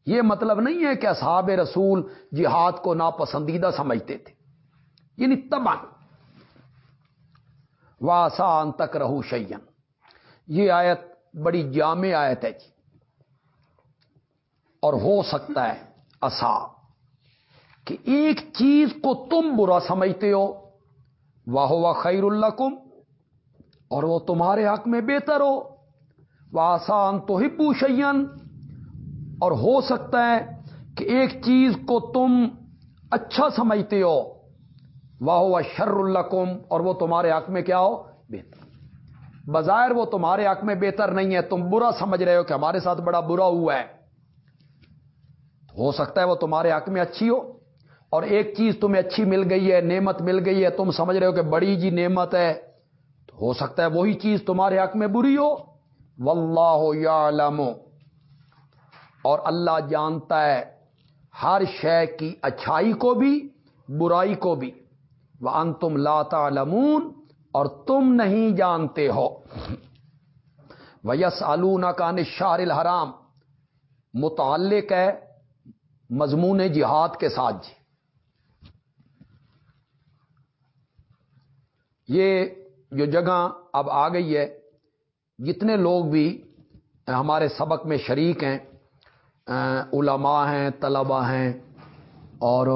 یہ مطلب نہیں ہے کہ اصحاب رسول جہاد کو ناپسندیدہ سمجھتے تھے۔ یعنی تبان واسان تک رہو شیئن یہ آیت بڑی جامع آیت ہے جی۔ اور ہو سکتا ہے اصا کہ ایک چیز کو تم برا سمجھتے ہو واہ واہ خیر اللہ کم اور وہ تمہارے حق میں بہتر ہو۔ وہ آسان تو ہی پوشین اور ہو سکتا ہے کہ ایک چیز کو تم اچھا سمجھتے ہو۔ واہ ہوا شر القم اور وہ تمہارے حق میں کیا ہو؟ بہتر۔ بظاہر وہ تمہارے حق میں بہتر نہیں ہے، تم برا سمجھ رہے ہو کہ ہمارے ساتھ بڑا برا ہوا ہے۔ ہو سکتا ہے وہ تمہارے حق میں اچھی ہو۔ اور ایک چیز تمہیں اچھی مل گئی ہے، نعمت مل گئی ہے، تم سمجھ رہے ہو کہ بڑی جی نعمت ہے، تو ہو سکتا ہے وہی چیز تمہارے حق میں بری ہو۔ واللہ یعلم۔ اور اللہ جانتا ہے ہر شے کی اچھائی کو بھی، برائی کو بھی۔ وہ ان تم لاتا لمون اور تم نہیں جانتے ہو۔ ویس آلونا کا نشار الحرام۔ متعلق ہے مضمون جہاد کے ساتھ جی۔ یہ جو جگہ اب آ گئی ہے، جتنے لوگ بھی ہمارے سبق میں شریک ہیں علماء ہیں، طلباء ہیں، اور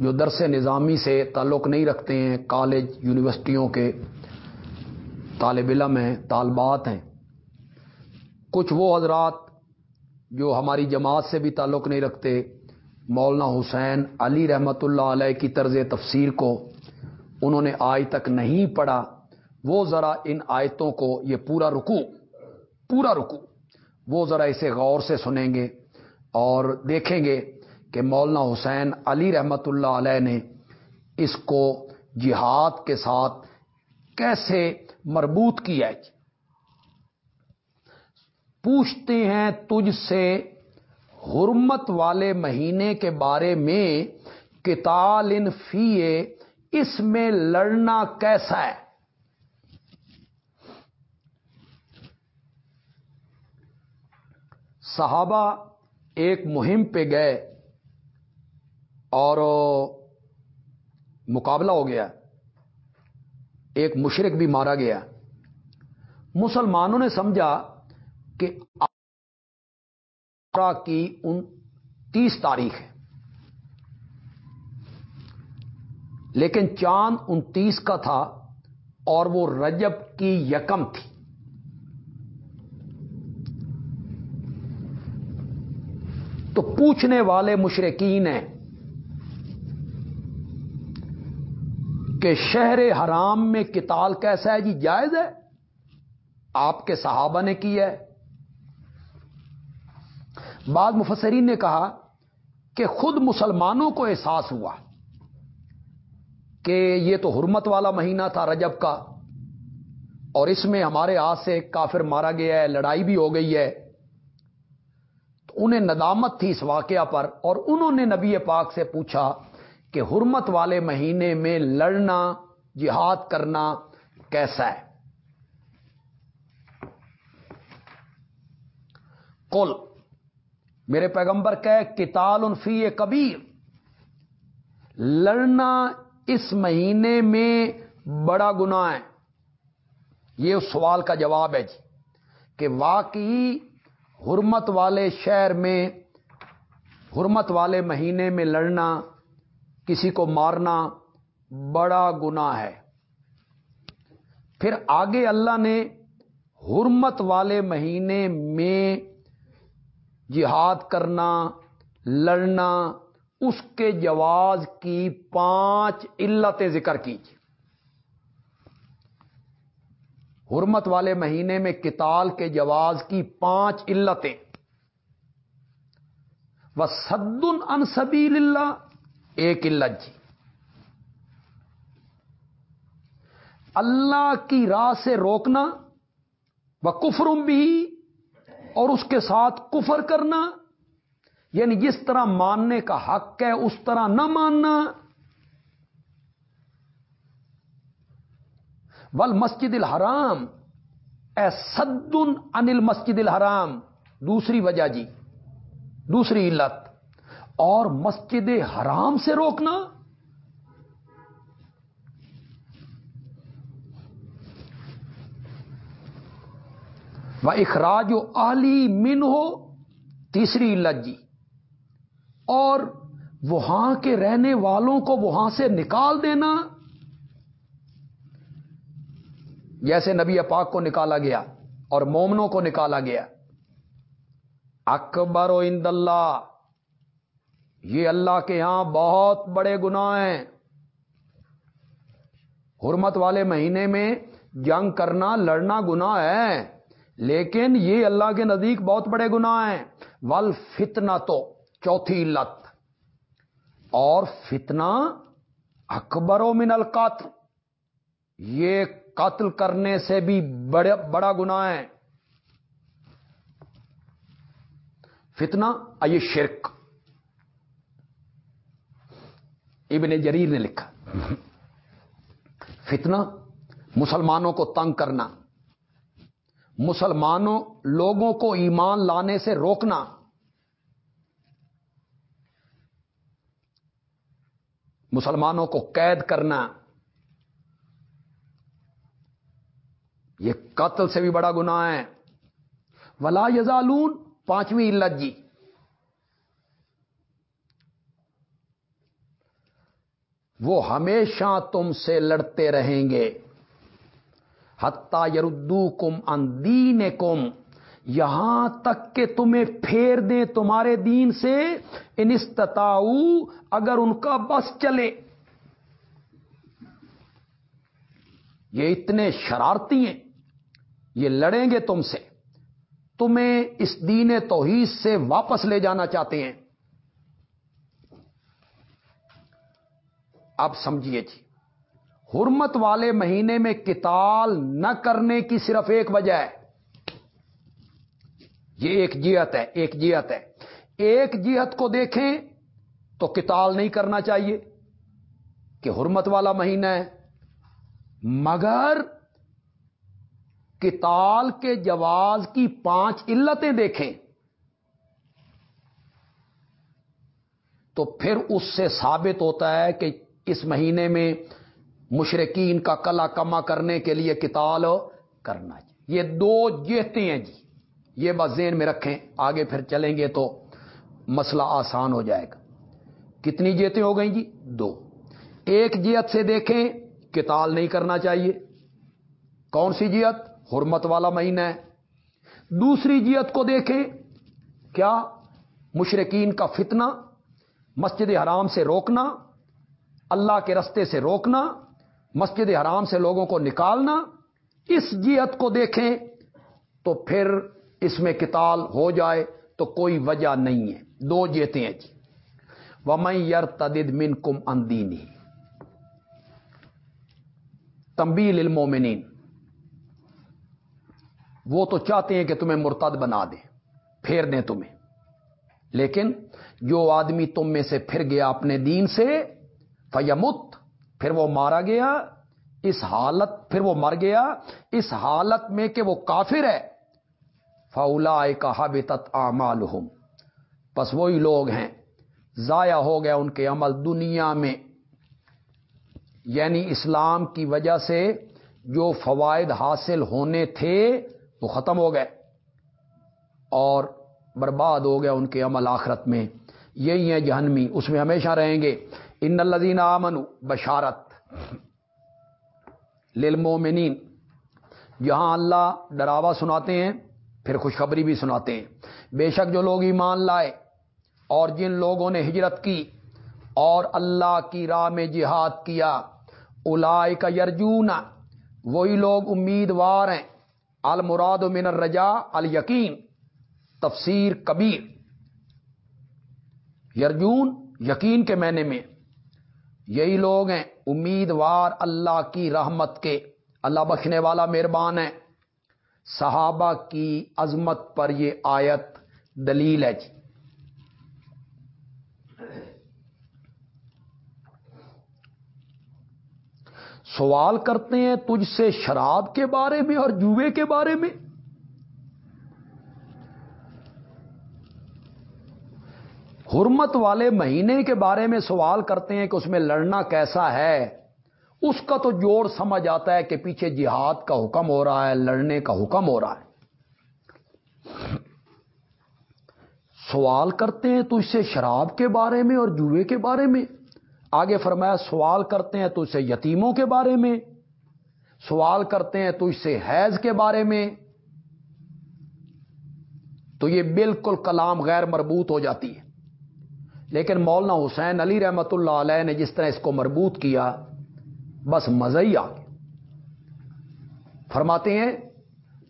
جو درس نظامی سے تعلق نہیں رکھتے ہیں، کالج، یونیورسٹیوں کے طالب علم ہیں، طالبات ہیں، کچھ وہ حضرات جو ہماری جماعت سے بھی تعلق نہیں رکھتے، مولانا حسین علی رحمت اللہ علیہ کی طرز تفسیر کو انہوں نے آج تک نہیں پڑھا، وہ ذرا ان آیتوں کو یہ پورا رکو پورا رکو وہ ذرا اسے غور سے سنیں گے اور دیکھیں گے کہ مولانا حسین علی رحمت اللہ علیہ نے اس کو جہاد کے ساتھ کیسے مربوط کیا ہے۔ پوچھتے ہیں تجھ سے حرمت والے مہینے کے بارے میں کتال ان فیے اس میں لڑنا کیسا ہے؟ صحابہ ایک مہم پہ گئے اور مقابلہ ہو گیا۔ ایک مشرق بھی مارا گیا۔ مسلمانوں نے سمجھا کہ کی ان تیس تاریخ ہے لیکن چاند انتیس کا تھا اور وہ رجب کی یکم تھی۔ تو پوچھنے والے مشرقین ہیں کہ شہر حرام میں کتال کیسا ہے؟ جی جائز ہے۔ آپ کے صحابہ نے کی ہے۔ بعض مفسرین نے کہا کہ خود مسلمانوں کو احساس ہوا۔ کہ یہ تو حرمت والا مہینہ تھا رجب کا، اور اس میں ہمارے ہاتھ سے کافر مارا گیا ہے، لڑائی بھی ہو گئی ہے۔ تو انہیں ندامت تھی اس واقعہ پر، اور انہوں نے نبی پاک سے پوچھا کہ حرمت والے مہینے میں لڑنا، جہاد کرنا کیسا ہے؟ کل میرے پیغمبر کہ کتال انفی کبیر، لڑنا اس مہینے میں بڑا گنا ہے۔ یہ اس سوال کا جواب ہے جی کہ واقعی حرمت والے شہر میں، حرمت والے مہینے میں لڑنا، کسی کو مارنا بڑا گنا ہے۔ پھر آگے اللہ نے حرمت والے مہینے میں جہاد کرنا، لڑنا اس کے جواز کی پانچ علتیں ذکر کیجیے۔ حرمت والے مہینے میں کتال کے جواز کی پانچ علتیں۔ وہ سدن انصبیل اللہ ایک علت جی۔ اللہ کی راہ سے روکنا وہ کفرم بھی اور اس کے ساتھ کفر کرنا یعنی جس طرح ماننے کا حق ہے، اس طرح نہ ماننا۔ ول مسجد الحرام، اے سدن انل مسجد الحرام۔ دوسری وجہ جی دوسری علت۔ اور مسجد حرام سے روکنا۔ وہ اخراج و آلی من ہو تیسری علت جی۔ اور وہاں کے رہنے والوں کو وہاں سے نکال دینا۔ جیسے نبی پاک کو نکالا گیا اور مومنوں کو نکالا گیا۔ اکبر و اند اللہ، یہ اللہ کے یہاں بہت بڑے گناہ ہیں۔ حرمت والے مہینے میں جنگ کرنا، لڑنا گنا ہے، لیکن یہ اللہ کے نزدیک بہت بڑے گناہ ہیں۔ ول فتنا تو چوتھی علت اور فتنا اکبر و من القاتل یہ قتل کرنے سے بھی بڑے، بڑا گنا ہے۔ فتنا یہ شرک۔ ابن جریر نے لکھا۔ فتنا مسلمانوں کو تنگ کرنا۔ مسلمانوں، لوگوں کو ایمان لانے سے روکنا۔ مسلمانوں کو قید کرنا، یہ قتل سے بھی بڑا گنا ہے۔ ولا یزالون پانچویں علت جی۔ وہ ہمیشہ تم سے لڑتے رہیں گے۔ حتہ یردو کم اندین کم یہاں تک کہ تمہیں پھیر دیں تمہارے دین سے انستتاؤ اگر ان کا بس چلے۔ یہ اتنے شرارتی ہیں، یہ لڑیں گے تم سے۔ تمہیں اس دین توحید سے واپس لے جانا چاہتے ہیں۔ اب سمجھیے جی حرمت والے مہینے میں کتال نہ کرنے کی صرف ایک وجہ ہے۔ یہ ایک جیت ہے، ایک جیت ہے۔ ایک جیت کو دیکھیں تو کتال نہیں کرنا چاہیے کہ حرمت والا مہینہ ہے۔ مگر کتال کے جواز کی پانچ علتیں دیکھیں تو پھر اس سے ثابت ہوتا ہے کہ اس مہینے میں مشرقین کا کلا کما کرنے کے لیے کتال کرنا چاہیے۔ یہ دو جہتے ہیں جی۔ یہ بس ذہن میں رکھیں، آگے پھر چلیں گے تو مسئلہ آسان ہو جائے گا۔ کتنی جیتیں ہو گئیں جی؟ دو۔ ایک جیت سے دیکھیں، کتال نہیں کرنا چاہیے۔ کون سی جیت؟ حرمت والا مہینہ ہے۔ دوسری جیت کو دیکھیں، کیا مشرقین کا فتنہ، مسجد حرام سے روکنا، اللہ کے رستے سے روکنا، مسجد حرام سے لوگوں کو نکالنا، اس جیت کو دیکھیں تو پھر اس میں کتال ہو جائے تو کوئی وجہ نہیں ہے۔ دو جیتے ہیں جی۔ وہ میں یر تدد من کم اندینی تمبیل المومنین وہ تو چاہتے ہیں کہ تمہیں مرتد بنا دیں پھیر دیں تمہیں۔ لیکن جو آدمی تم میں سے پھر گیا اپنے دین سے فیمت پھر وہ مارا گیا۔ اس حالت، پھر وہ مر گیا۔ اس حالت میں کہ وہ کافر ہے۔ فولا کا حبت آمال بس وہی لوگ ہیں، ضائع ہو گیا ان کے عمل دنیا میں۔ یعنی اسلام کی وجہ سے جو فوائد حاصل ہونے تھے، وہ ختم ہو گئے۔ اور برباد ہو گیا ان کے عمل آخرت میں۔ یہی ہے جہنمی، اس میں ہمیشہ رہیں گے۔ ان الزین امن بشارت للمومنین جہاں اللہ ڈراوا سناتے ہیں پھر خوشخبری بھی سناتے ہیں۔ بے شک جو لوگ ایمان لائے اور جن لوگوں نے ہجرت کی اور اللہ کی راہ میں جہاد کیا الاائے کا یرجون، وہی لوگ امیدوار ہیں۔ المراد من الرجا الیقین، تفسیر کبیر۔ یرجون، یقین کے معنی میں۔ یہی لوگ ہیں امیدوار اللہ کی رحمت کے۔ اللہ بخشنے والا مہربان ہے۔ صحابہ کی عظمت پر یہ آیت دلیل ہے جی۔ سوال کرتے ہیں، تجھ سے شراب کے بارے میں اور جوئے کے بارے میں؟ حرمت والے مہینے کے بارے میں سوال کرتے ہیں کہ اس میں لڑنا کیسا ہے؟ اس کا تو جوڑ سمجھ آتا ہے کہ پیچھے جہاد کا حکم ہو رہا ہے، لڑنے کا حکم ہو رہا ہے۔ سوال کرتے ہیں تو اس سے شراب کے بارے میں اور جوئے کے بارے میں؟ آگے فرمایا، سوال کرتے ہیں تو اس سے یتیموں کے بارے میں؟ سوال کرتے ہیں تو اس سے حیض کے بارے میں؟ تو یہ بالکل کلام غیر مربوط ہو جاتی ہے۔ لیکن مولانا حسین علی رحمت اللہ علیہ نے جس طرح اس کو مربوط کیا بس مزہ ہی آ گیا۔ فرماتے ہیں،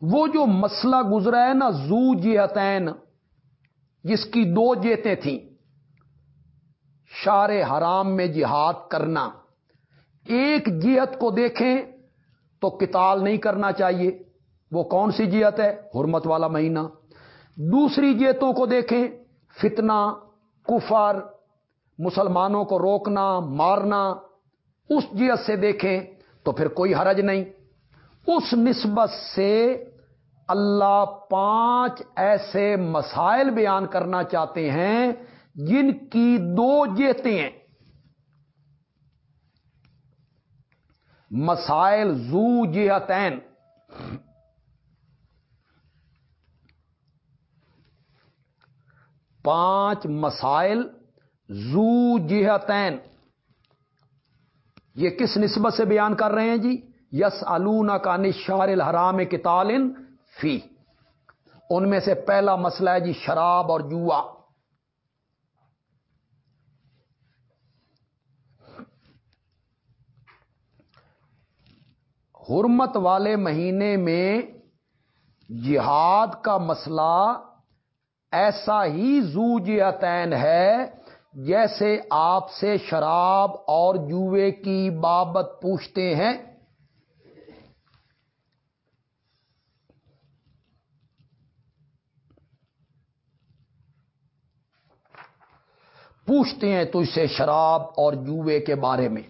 وہ جو مسئلہ گزرا ہے نا زو جیتین جس کی دو جیتیں تھیں شار حرام میں جہاد کرنا۔ ایک جیت کو دیکھیں تو کتال نہیں کرنا چاہیے۔ وہ کون سی جیت ہے؟ حرمت والا مہینہ۔ دوسری جیتوں کو دیکھیں، فتنہ، کفر، مسلمانوں کو روکنا، مارنا۔ اس جیت سے دیکھیں تو پھر کوئی حرج نہیں۔ اس نسبت سے اللہ پانچ ایسے مسائل بیان کرنا چاہتے ہیں جن کی دو جیتیں ہیں۔ مسائل زو جہتین۔ پانچ مسائل زو جہتین۔ یہ کس نسبت سے بیان کر رہے ہیں جی؟ یس الونا کا نشار الحرام کتالن فی۔ ان میں سے پہلا مسئلہ ہے جی شراب اور جوا۔ حرمت والے مہینے میں جہاد کا مسئلہ ایسا ہی زو جتین ہے جیسے آپ سے شراب اور جوئے کی بابت پوچھتے ہیں۔ پوچھتے ہیں تو اسے شراب اور جوئے کے بارے میں۔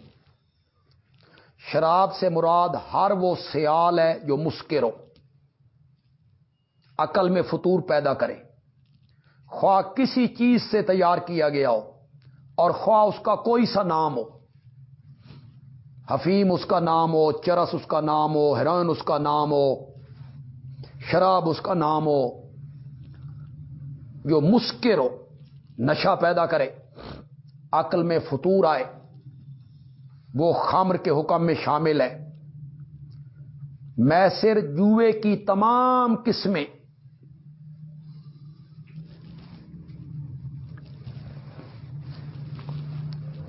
شراب سے مراد ہر وہ سیال ہے جو مسکر ہو عقل میں فطور پیدا کرے۔ خواہ کسی چیز سے تیار کیا گیا ہو۔ اور خواہ اس کا کوئی سا نام ہو۔ حفیم اس کا نام ہو، چرس اس کا نام ہو ہیروئن اس کا نام ہو، شراب اس کا نام ہو، جو مسکر ہو، نشہ پیدا کرے، عقل میں فطور آئے، وہ خامر کے حکم میں شامل ہے۔ میں سر جوئے کی تمام قسمیں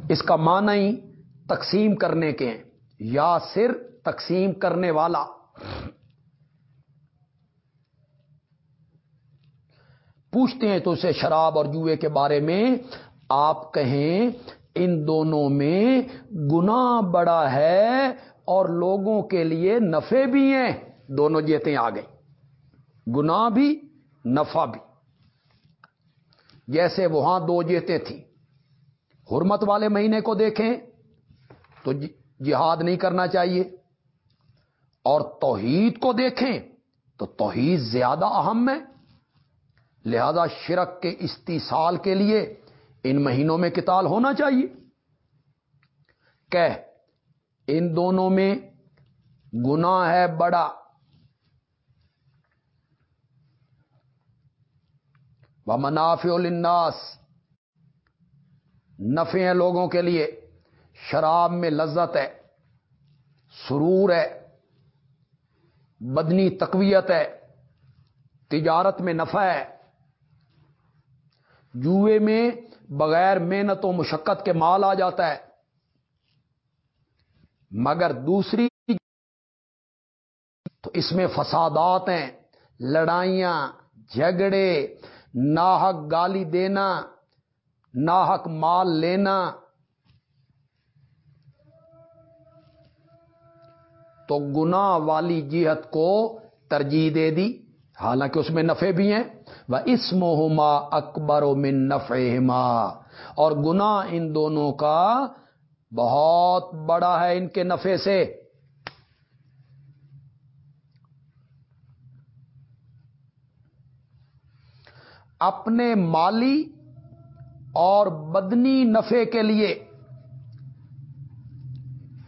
اس کا معنی ہی تقسیم کرنے کے ہیں، یا سر تقسیم کرنے والا۔ پوچھتے ہیں تو اسے شراب اور جوئے کے بارے میں، آپ کہیں ان دونوں میں گنا بڑا ہے اور لوگوں کے لیے نفے بھی ہیں۔ دونوں جیتیں آ گئی گنا بھی، نفع بھی۔ جیسے وہاں دو جیتیں تھیں۔ حرمت والے مہینے کو دیکھیں تو جی- جہاد نہیں کرنا چاہیے۔ اور توحید کو دیکھیں تو توحید زیادہ اہم ہے۔ لہذا شرک کے استیصال کے لیے ان مہینوں میں کتال ہونا چاہیے۔ کہ ان دونوں میں گنا ہے بڑا۔ منافع الناس نفے ہیں لوگوں کے لیے، شراب میں لذت ہے، سرور ہے، بدنی تقویت ہے، تجارت میں نفع ہے۔ جوئے میں بغیر محنت و مشقت کے مال آ جاتا ہے، مگر دوسری تو اس میں فسادات ہیں، لڑائیاں، جھگڑے ناحک گالی دینا ناحک مال لینا تو گنا والی جہت کو ترجیح دے دی۔ حالانکہ اس میں نفے بھی ہیں۔ وہ اس موہما اکبر و من نفع اور گنا ان دونوں کا بہت بڑا ہے ان کے نفے سے۔ اپنے مالی اور بدنی نفے کے لیے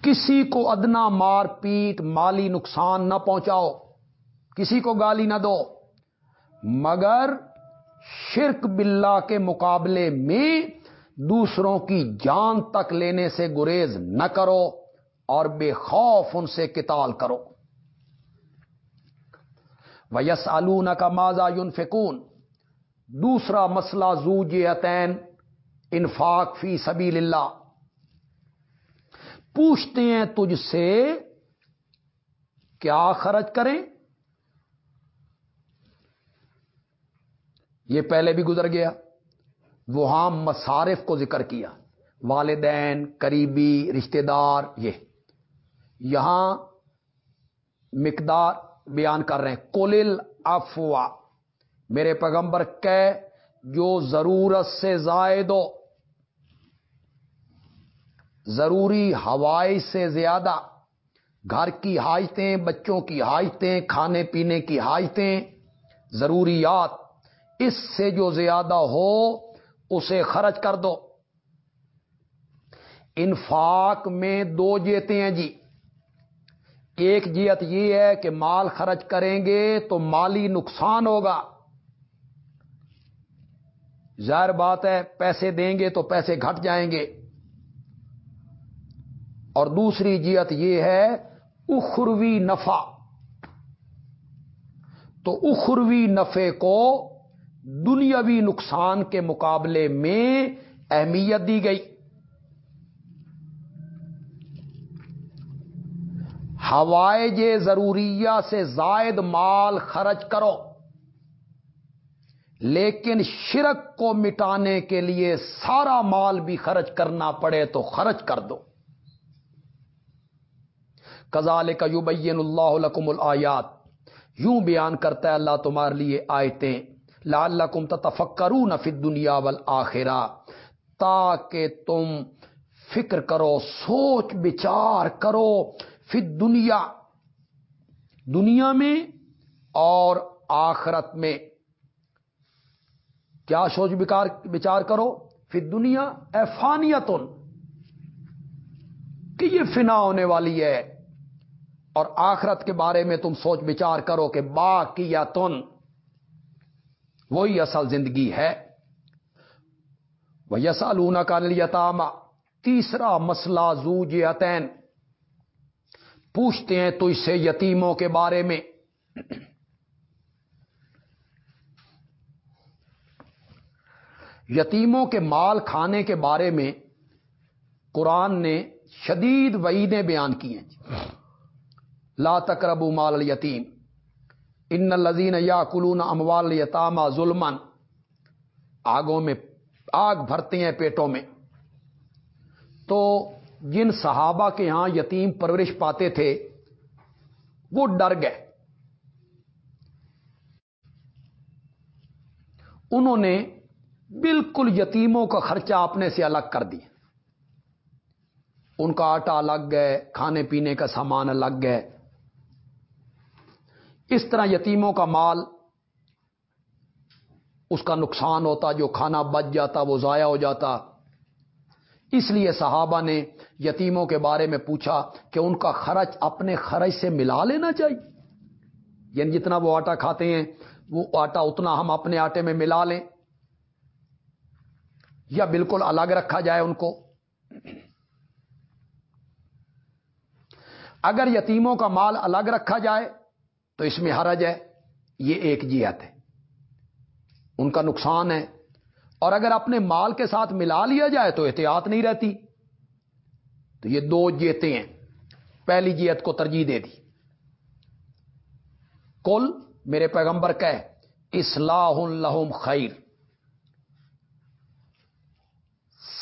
کسی کو ادنا مار پیٹ مالی نقصان نہ پہنچاؤ، کسی کو گالی نہ دو۔ مگر شرک باللہ کے مقابلے میں دوسروں کی جان تک لینے سے گریز نہ کرو اور بے خوف ان سے کتال کرو۔ ویس آلون کا ماضا یون فکون دوسرا مسئلہ زو جین انفاق فی سبیل اللہ۔ پوچھتے ہیں تجھ سے کیا خرچ کریں؟ یہ پہلے بھی گزر گیا۔ وہاں مصارف کو ذکر کیا۔ والدین، قریبی، رشتہ دار، یہ۔ یہاں مقدار بیان کر رہے ہیں۔ کولل افوا میرے پیغمبر کہ جو ضرورت سے زائد ہو۔ ضروری ہوائی سے زیادہ گھر کی حاجتیں، بچوں کی حاجتیں، کھانے پینے کی حاجتیں، ضروریات، اس سے جو زیادہ ہو اسے خرچ کر دو۔ انفاق میں دو جیتے ہیں جی۔ ایک جیت یہ ہے کہ مال خرچ کریں گے تو مالی نقصان ہوگا۔ ظاہر بات ہے، پیسے دیں گے تو پیسے گھٹ جائیں گے۔ اور دوسری جیت یہ ہے اخروی نفع۔ تو اخروی نفے کو دنیاوی نقصان کے مقابلے میں اہمیت دی گئی۔ ہوائج ضروریہ سے زائد مال خرچ کرو، لیکن شرک کو مٹانے کے لیے سارا مال بھی خرچ کرنا پڑے تو خرچ کر دو۔ کزال کا یو بین اللہ لکم الآیات۔ یوں بیان کرتا ہے اللہ تمہارے لیے آیتیں۔ لال لکم تفکرو نفی دنیا وال تاکہ تم فکر کرو، سوچ بچار کرو فی دنیا دنیا میں اور آخرت میں۔ کیا سوچ بچار کرو؟ پھر دنیا ایفانیتن کہ یہ فنا ہونے والی ہے۔ اور آخرت کے بارے میں تم سوچ بچار کرو کہ با کیا تن وہی اصل زندگی ہے۔ وہ یسالونا کا لیتاما تیسرا مسئلہ زو جتین پوچھتے ہیں تو اس سے یتیموں کے بارے میں۔ یتیموں کے مال کھانے کے بارے میں قرآن نے شدید وعیدیں بیان کی ہیں۔ لا تقرب مال یتیم ان الزین یا کلون اموال یتامہ ظلمن آگوں میں آگ بھرتے ہیں پیٹوں میں. تو جن صحابہ کے ہاں یتیم پرورش پاتے تھے، وہ ڈر گئے۔ انہوں نے بالکل یتیموں کا خرچہ اپنے سے الگ کر دیا۔ ان کا آٹا الگ گئے کھانے پینے کا سامان الگ گئے اس طرح یتیموں کا مال اس کا نقصان ہوتا، جو کھانا بچ جاتا، وہ ضائع ہو جاتا۔ اس لیے صحابہ نے یتیموں کے بارے میں پوچھا کہ ان کا خرچ اپنے خرچ سے ملا لینا چاہیے۔ یعنی جتنا وہ آٹا کھاتے ہیں، وہ آٹا اتنا ہم اپنے آٹے میں ملا لیں۔ یا بالکل الگ رکھا جائے ان کو۔ اگر یتیموں کا مال الگ رکھا جائے تو اس میں حرج ہے، یہ ایک جیت ہے۔ ان کا نقصان ہے۔ اور اگر اپنے مال کے ساتھ ملا لیا جائے تو احتیاط نہیں رہتی۔ تو یہ دو جیتے ہیں۔ پہلی جیت کو ترجیح دے دی۔ کل میرے پیغمبر کہ اصلاح لہم خیر۔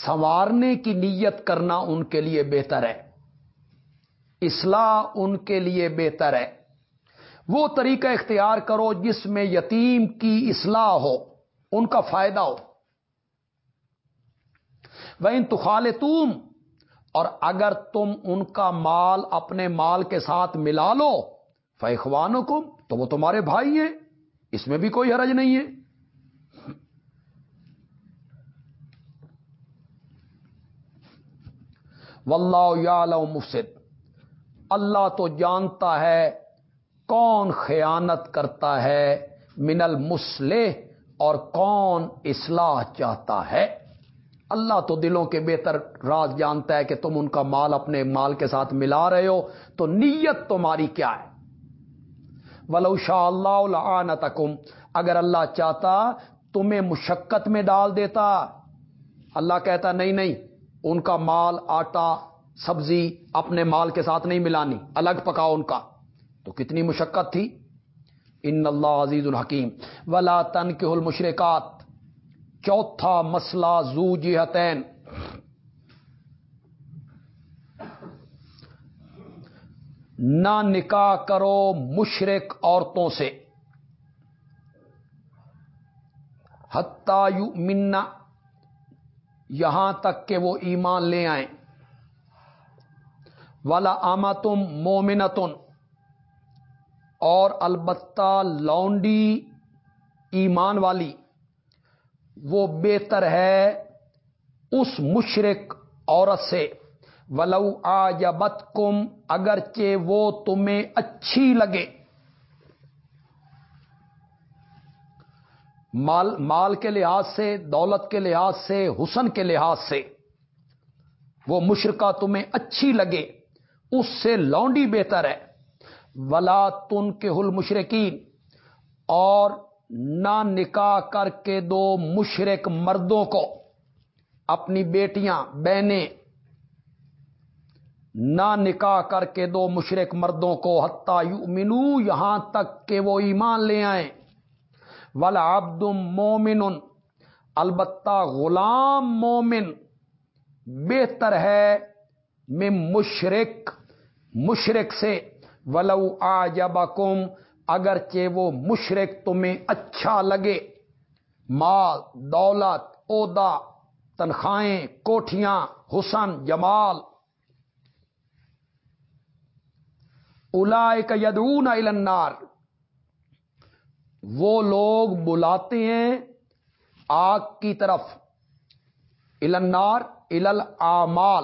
سنوارنے کی نیت کرنا ان کے لیے بہتر ہے۔ اصلاح ان کے لیے بہتر ہے۔ وہ طریقہ اختیار کرو جس میں یتیم کی اصلاح ہو، ان کا فائدہ ہو۔ وہ ان تخال تم اور اگر تم ان کا مال اپنے مال کے ساتھ ملا لو فیخوان تو وہ تمہارے بھائی ہیں، اس میں بھی کوئی حرج نہیں ہے۔ واللہ یعلم مفسد۔ اللہ تو جانتا ہے کون خیانت کرتا ہے من المسلح اور کون اصلاح چاہتا ہے؟ اللہ تو دلوں کے بہتر راز جانتا ہے کہ تم ان کا مال اپنے مال کے ساتھ ملا رہے ہو، تو نیت تمہاری کیا ہے؟ ولو شاء اللہ اگر اللہ چاہتا تمہیں مشقت میں ڈال دیتا۔ اللہ کہتا، نہیں نہیں، ان کا مال، آٹا، سبزی اپنے مال کے ساتھ نہیں ملانی، الگ پکاؤ ان کا۔ تو کتنی مشقت تھی؟ ان اللہ عزیز الحکیم۔ ولا تن کے المشرکات چوتھا مسئلہ زو جہتین۔ نہ نکاح کرو مشرق عورتوں سے۔ یو منا یہاں تک کہ وہ ایمان لے آئیں۔ والا آما تم مومنتن اور البتہ لونڈی ایمان والی، وہ بہتر ہے اس مشرق عورت سے۔ ولو آ یا بت کم اگرچہ وہ تمہیں اچھی لگے۔ مال مال کے لحاظ سے، دولت کے لحاظ سے، حسن کے لحاظ سے وہ مشرقہ تمہیں اچھی لگے، اس سے لونڈی بہتر ہے۔ ولا تن کے ہل مشرقین اور نہ نکاح کر کے دو مشرق مردوں کو، اپنی بیٹیاں، بہنیں، نہ نکاح کر کے دو مشرق مردوں کو حتہ یؤمنو، یہاں تک کہ وہ ایمان لے آئیں۔ ولا عبد مومن البتہ غلام مومن بہتر ہے میں مشرق مشرق سے۔ ولو آ جب اگرچہ وہ مشرق تمہیں اچھا لگے۔ مال دولت، عہدہ، تنخواہیں، کوٹھیاں، حسن، جمال۔ الا یدون النار۔ وہ لوگ بلاتے ہیں آگ کی طرف۔ النار الل آمال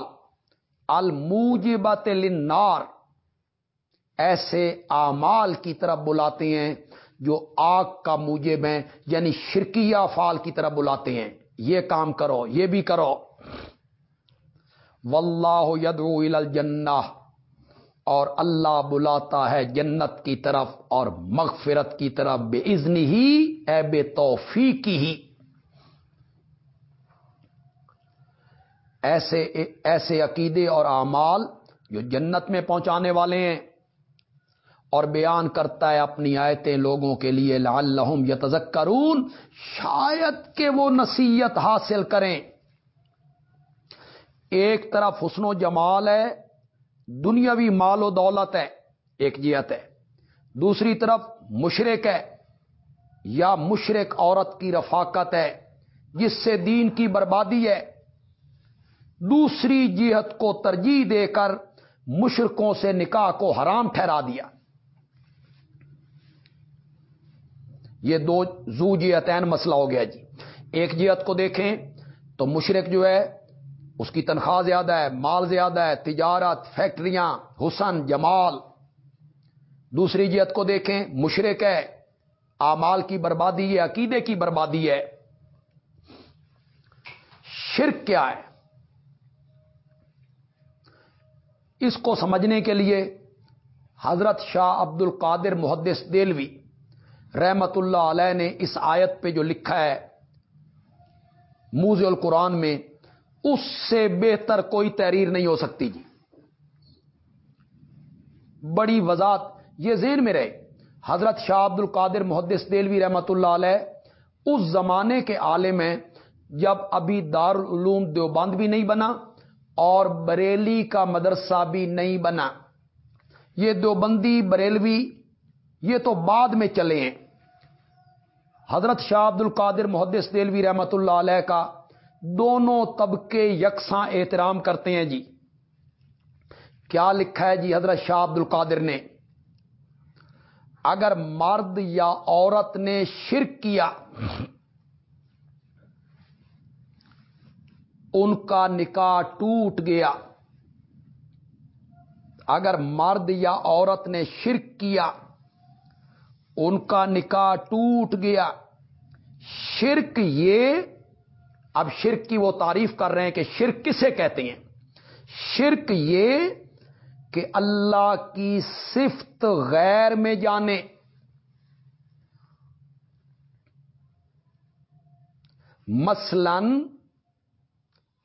الموجبت للنار۔ ایسے اعمال کی طرف بلاتے ہیں جو آگ کا موجب ہیں یعنی شرکیہ فال کی طرف بلاتے ہیں۔ یہ کام کرو، یہ بھی کرو۔ واللہ یدعو الى الجنہ، اور اللہ بلاتا ہے جنت کی طرف اور مغفرت کی طرف۔ بے ازن ہی اے بے توفیق ہی۔ ایسے ایسے عقیدے اور اعمال جو جنت میں پہنچانے والے ہیں۔ اور بیان کرتا ہے اپنی آیتیں لوگوں کے لیے لعلہم یتذکرون، شاید کہ وہ نصیحت حاصل کریں۔ ایک طرف حسن و جمال ہے، دنیاوی مال و دولت ہے، ایک جیت ہے۔ دوسری طرف مشرق ہے، یا مشرق عورت کی رفاقت ہے، جس سے دین کی بربادی ہے۔ دوسری جہت کو ترجیح دے کر مشرقوں سے نکاح کو حرام ٹھہرا دیا۔ یہ دو زو جیتین مسئلہ ہو گیا جی۔ ایک جیت کو دیکھیں تو مشرق جو ہے، اس کی تنخواہ زیادہ ہے، مال زیادہ ہے، تجارت، فیکٹریاں، حسن، جمال۔ دوسری جیت کو دیکھیں، مشرق ہے آمال کی بربادی ہے، عقیدے کی بربادی ہے۔ شرک کیا ہے؟ اس کو سمجھنے کے لیے حضرت شاہ عبد القادر محدث دلوی رحمت اللہ علیہ نے اس آیت پہ جو لکھا ہے موز القرآن میں، اس سے بہتر کوئی تحریر نہیں ہو سکتی جی۔ بڑی وضاحت یہ ذہن میں رہے۔ حضرت شاہ عبد القادر محدث دلوی رحمت اللہ علیہ اس زمانے کے عالم ہیں جب ابھی دارالعلوم دیوبند بھی نہیں بنا اور بریلی کا مدرسہ بھی نہیں بنا۔ یہ دیوبندی بریلوی، یہ تو بعد میں چلے ہیں۔ حضرت شاہ عبد القادر محدث دلوی رحمت اللہ علیہ کا دونوں طبقے یکساں احترام کرتے ہیں جی۔ کیا لکھا ہے جی حضرت شاہ عبد القادر نے؟ اگر مرد یا عورت نے شرک کیا، ان کا نکاح ٹوٹ گیا۔ اگر مرد یا عورت نے شرک کیا ان کا نکاح ٹوٹ گیا۔ شرک یہ، اب شرک کی وہ تعریف کر رہے ہیں کہ شرک کسے کہتے ہیں؟ شرک یہ کہ اللہ کی صفت غیر میں جانے۔ مثلا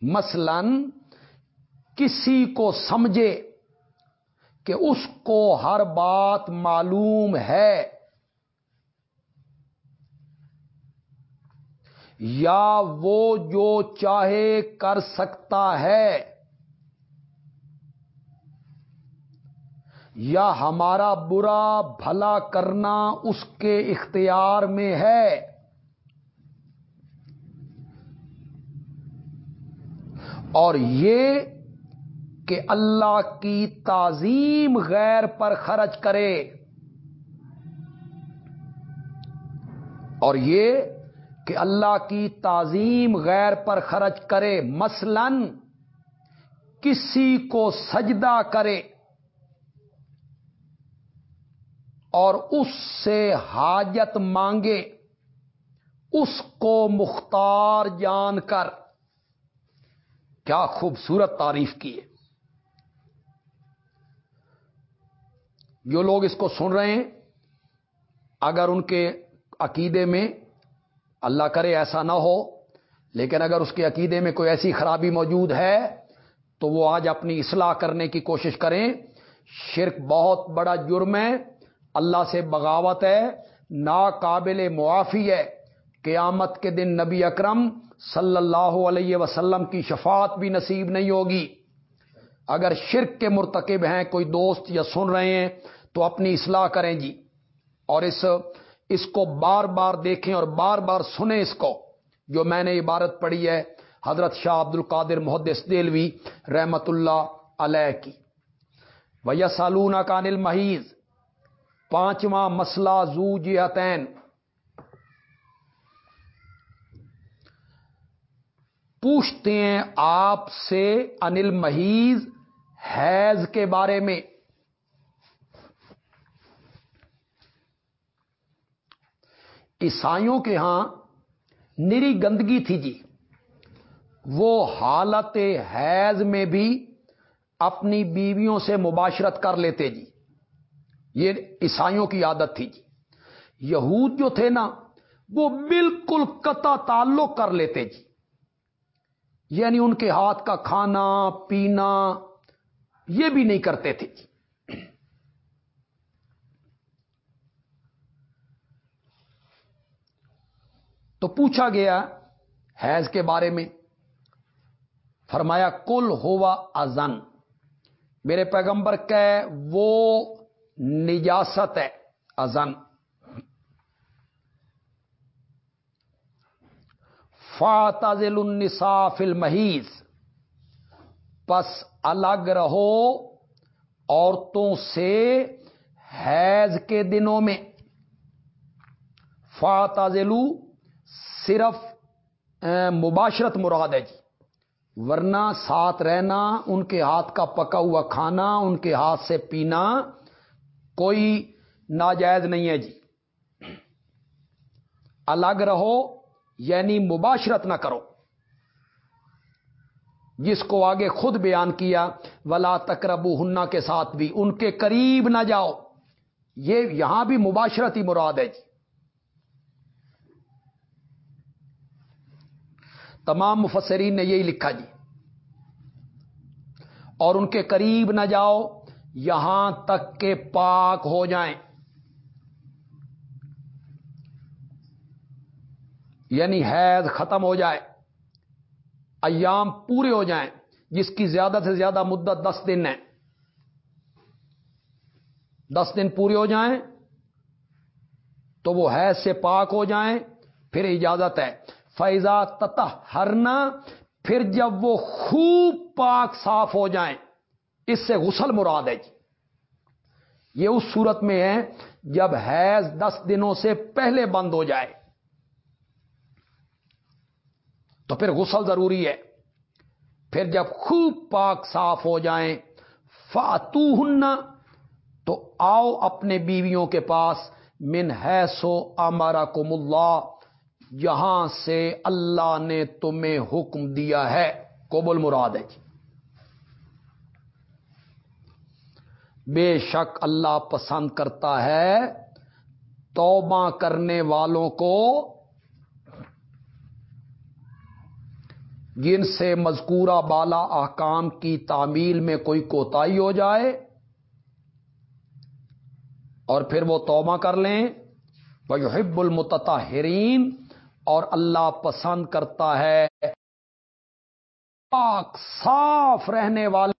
مثلا کسی کو سمجھے کہ اس کو ہر بات معلوم ہے۔ یا وہ جو چاہے کر سکتا ہے۔ یا ہمارا برا بھلا کرنا اس کے اختیار میں ہے۔ اور یہ کہ اللہ کی تعظیم غیر پر خرچ کرے۔ اور یہ کہ اللہ کی تعظیم غیر پر خرچ کرے، مثلا کسی کو سجدہ کرے اور اس سے حاجت مانگے، اس کو مختار جان کر۔ کیا خوبصورت تعریف کی ہے۔ جو لوگ اس کو سن رہے ہیں، اگر ان کے عقیدے میں اللہ کرے ایسا نہ ہو، لیکن اگر اس کے عقیدے میں کوئی ایسی خرابی موجود ہے، تو وہ آج اپنی اصلاح کرنے کی کوشش کریں۔ شرک بہت بڑا جرم ہے، اللہ سے بغاوت ہے، ناقابل معافی ہے۔ قیامت کے دن نبی اکرم صلی اللہ علیہ وسلم کی شفاعت بھی نصیب نہیں ہوگی۔ اگر شرک کے مرتکب ہیں، کوئی دوست یا سن رہے ہیں، تو اپنی اصلاح کریں جی۔ اور اس اس کو بار بار دیکھیں اور بار بار سنیں اس کو۔ جو میں نے عبارت پڑھی ہے، حضرت شاہ عبد القادر محدث دلوی رحمت اللہ علیہ کی۔ ویا سالون کانل محیض پانچواں مسئلہ زو جہتین۔ پوچھتے ہیں آپ سے انل محیض حیض کے بارے میں۔ عیسائیوں کے ہاں نری گندگی تھی جی۔ وہ حالت حیض میں بھی اپنی بیویوں سے مباشرت کر لیتے جی۔ یہ عیسائیوں کی عادت تھی جی۔ یہود جو تھے نا، وہ بالکل قطع تعلق کر لیتے جی۔ یعنی ان کے ہاتھ کا کھانا، پینا، یہ بھی نہیں کرتے تھے جی۔ تو پوچھا گیا، حیض کے بارے میں۔ فرمایا، کل ہوا ازن میرے پیغمبر کہ وہ نجاست ہے ازن فاتل النصاف المحیز پس الگ رہو عورتوں سے حیض کے دنوں میں۔ فاتازلو صرف مباشرت مراد ہے جی۔ ورنہ ساتھ رہنا، ان کے ہاتھ کا پکا ہوا کھانا، ان کے ہاتھ سے پینا کوئی ناجائز نہیں ہے جی۔ الگ رہو یعنی مباشرت نہ کرو۔ جس کو آگے خود بیان کیا، ولا تکربو ہننا کے ساتھ بھی، ان کے قریب نہ جاؤ۔ یہ یہاں بھی مباشرت ہی مراد ہے جی۔ تمام مفسرین نے یہی لکھا جی۔ اور ان کے قریب نہ جاؤ، یہاں تک کہ پاک ہو جائیں۔ یعنی حیض ختم ہو جائے، ایام پورے ہو جائیں، جس کی زیادہ سے زیادہ مدت دس دن ہے۔ دس دن پورے ہو جائیں تو وہ حیض سے پاک ہو جائیں، پھر اجازت ہے۔ فیضا تتہ ہرنا پھر جب وہ خوب پاک صاف ہو جائیں، اس سے غسل مراد ہے جی۔ یہ اس صورت میں ہے جب حیض دس دنوں سے پہلے بند ہو جائے۔ تو پھر غسل ضروری ہے۔ پھر جب خوب پاک صاف ہو جائیں فاتو ہننا تو آؤ اپنے بیویوں کے پاس، من ہے سو امارا کو جہاں سے اللہ نے تمہیں حکم دیا ہے کوبل مراد ہے جی۔ بے شک اللہ پسند کرتا ہے توبہ کرنے والوں کو، جن سے مذکورہ بالا احکام کی تعمیل میں کوئی کوتاہی ہو جائے اور پھر وہ توبہ کر لیں۔ وہ حب المتحرین اور اللہ پسند کرتا ہے۔ پاک صاف رہنے والے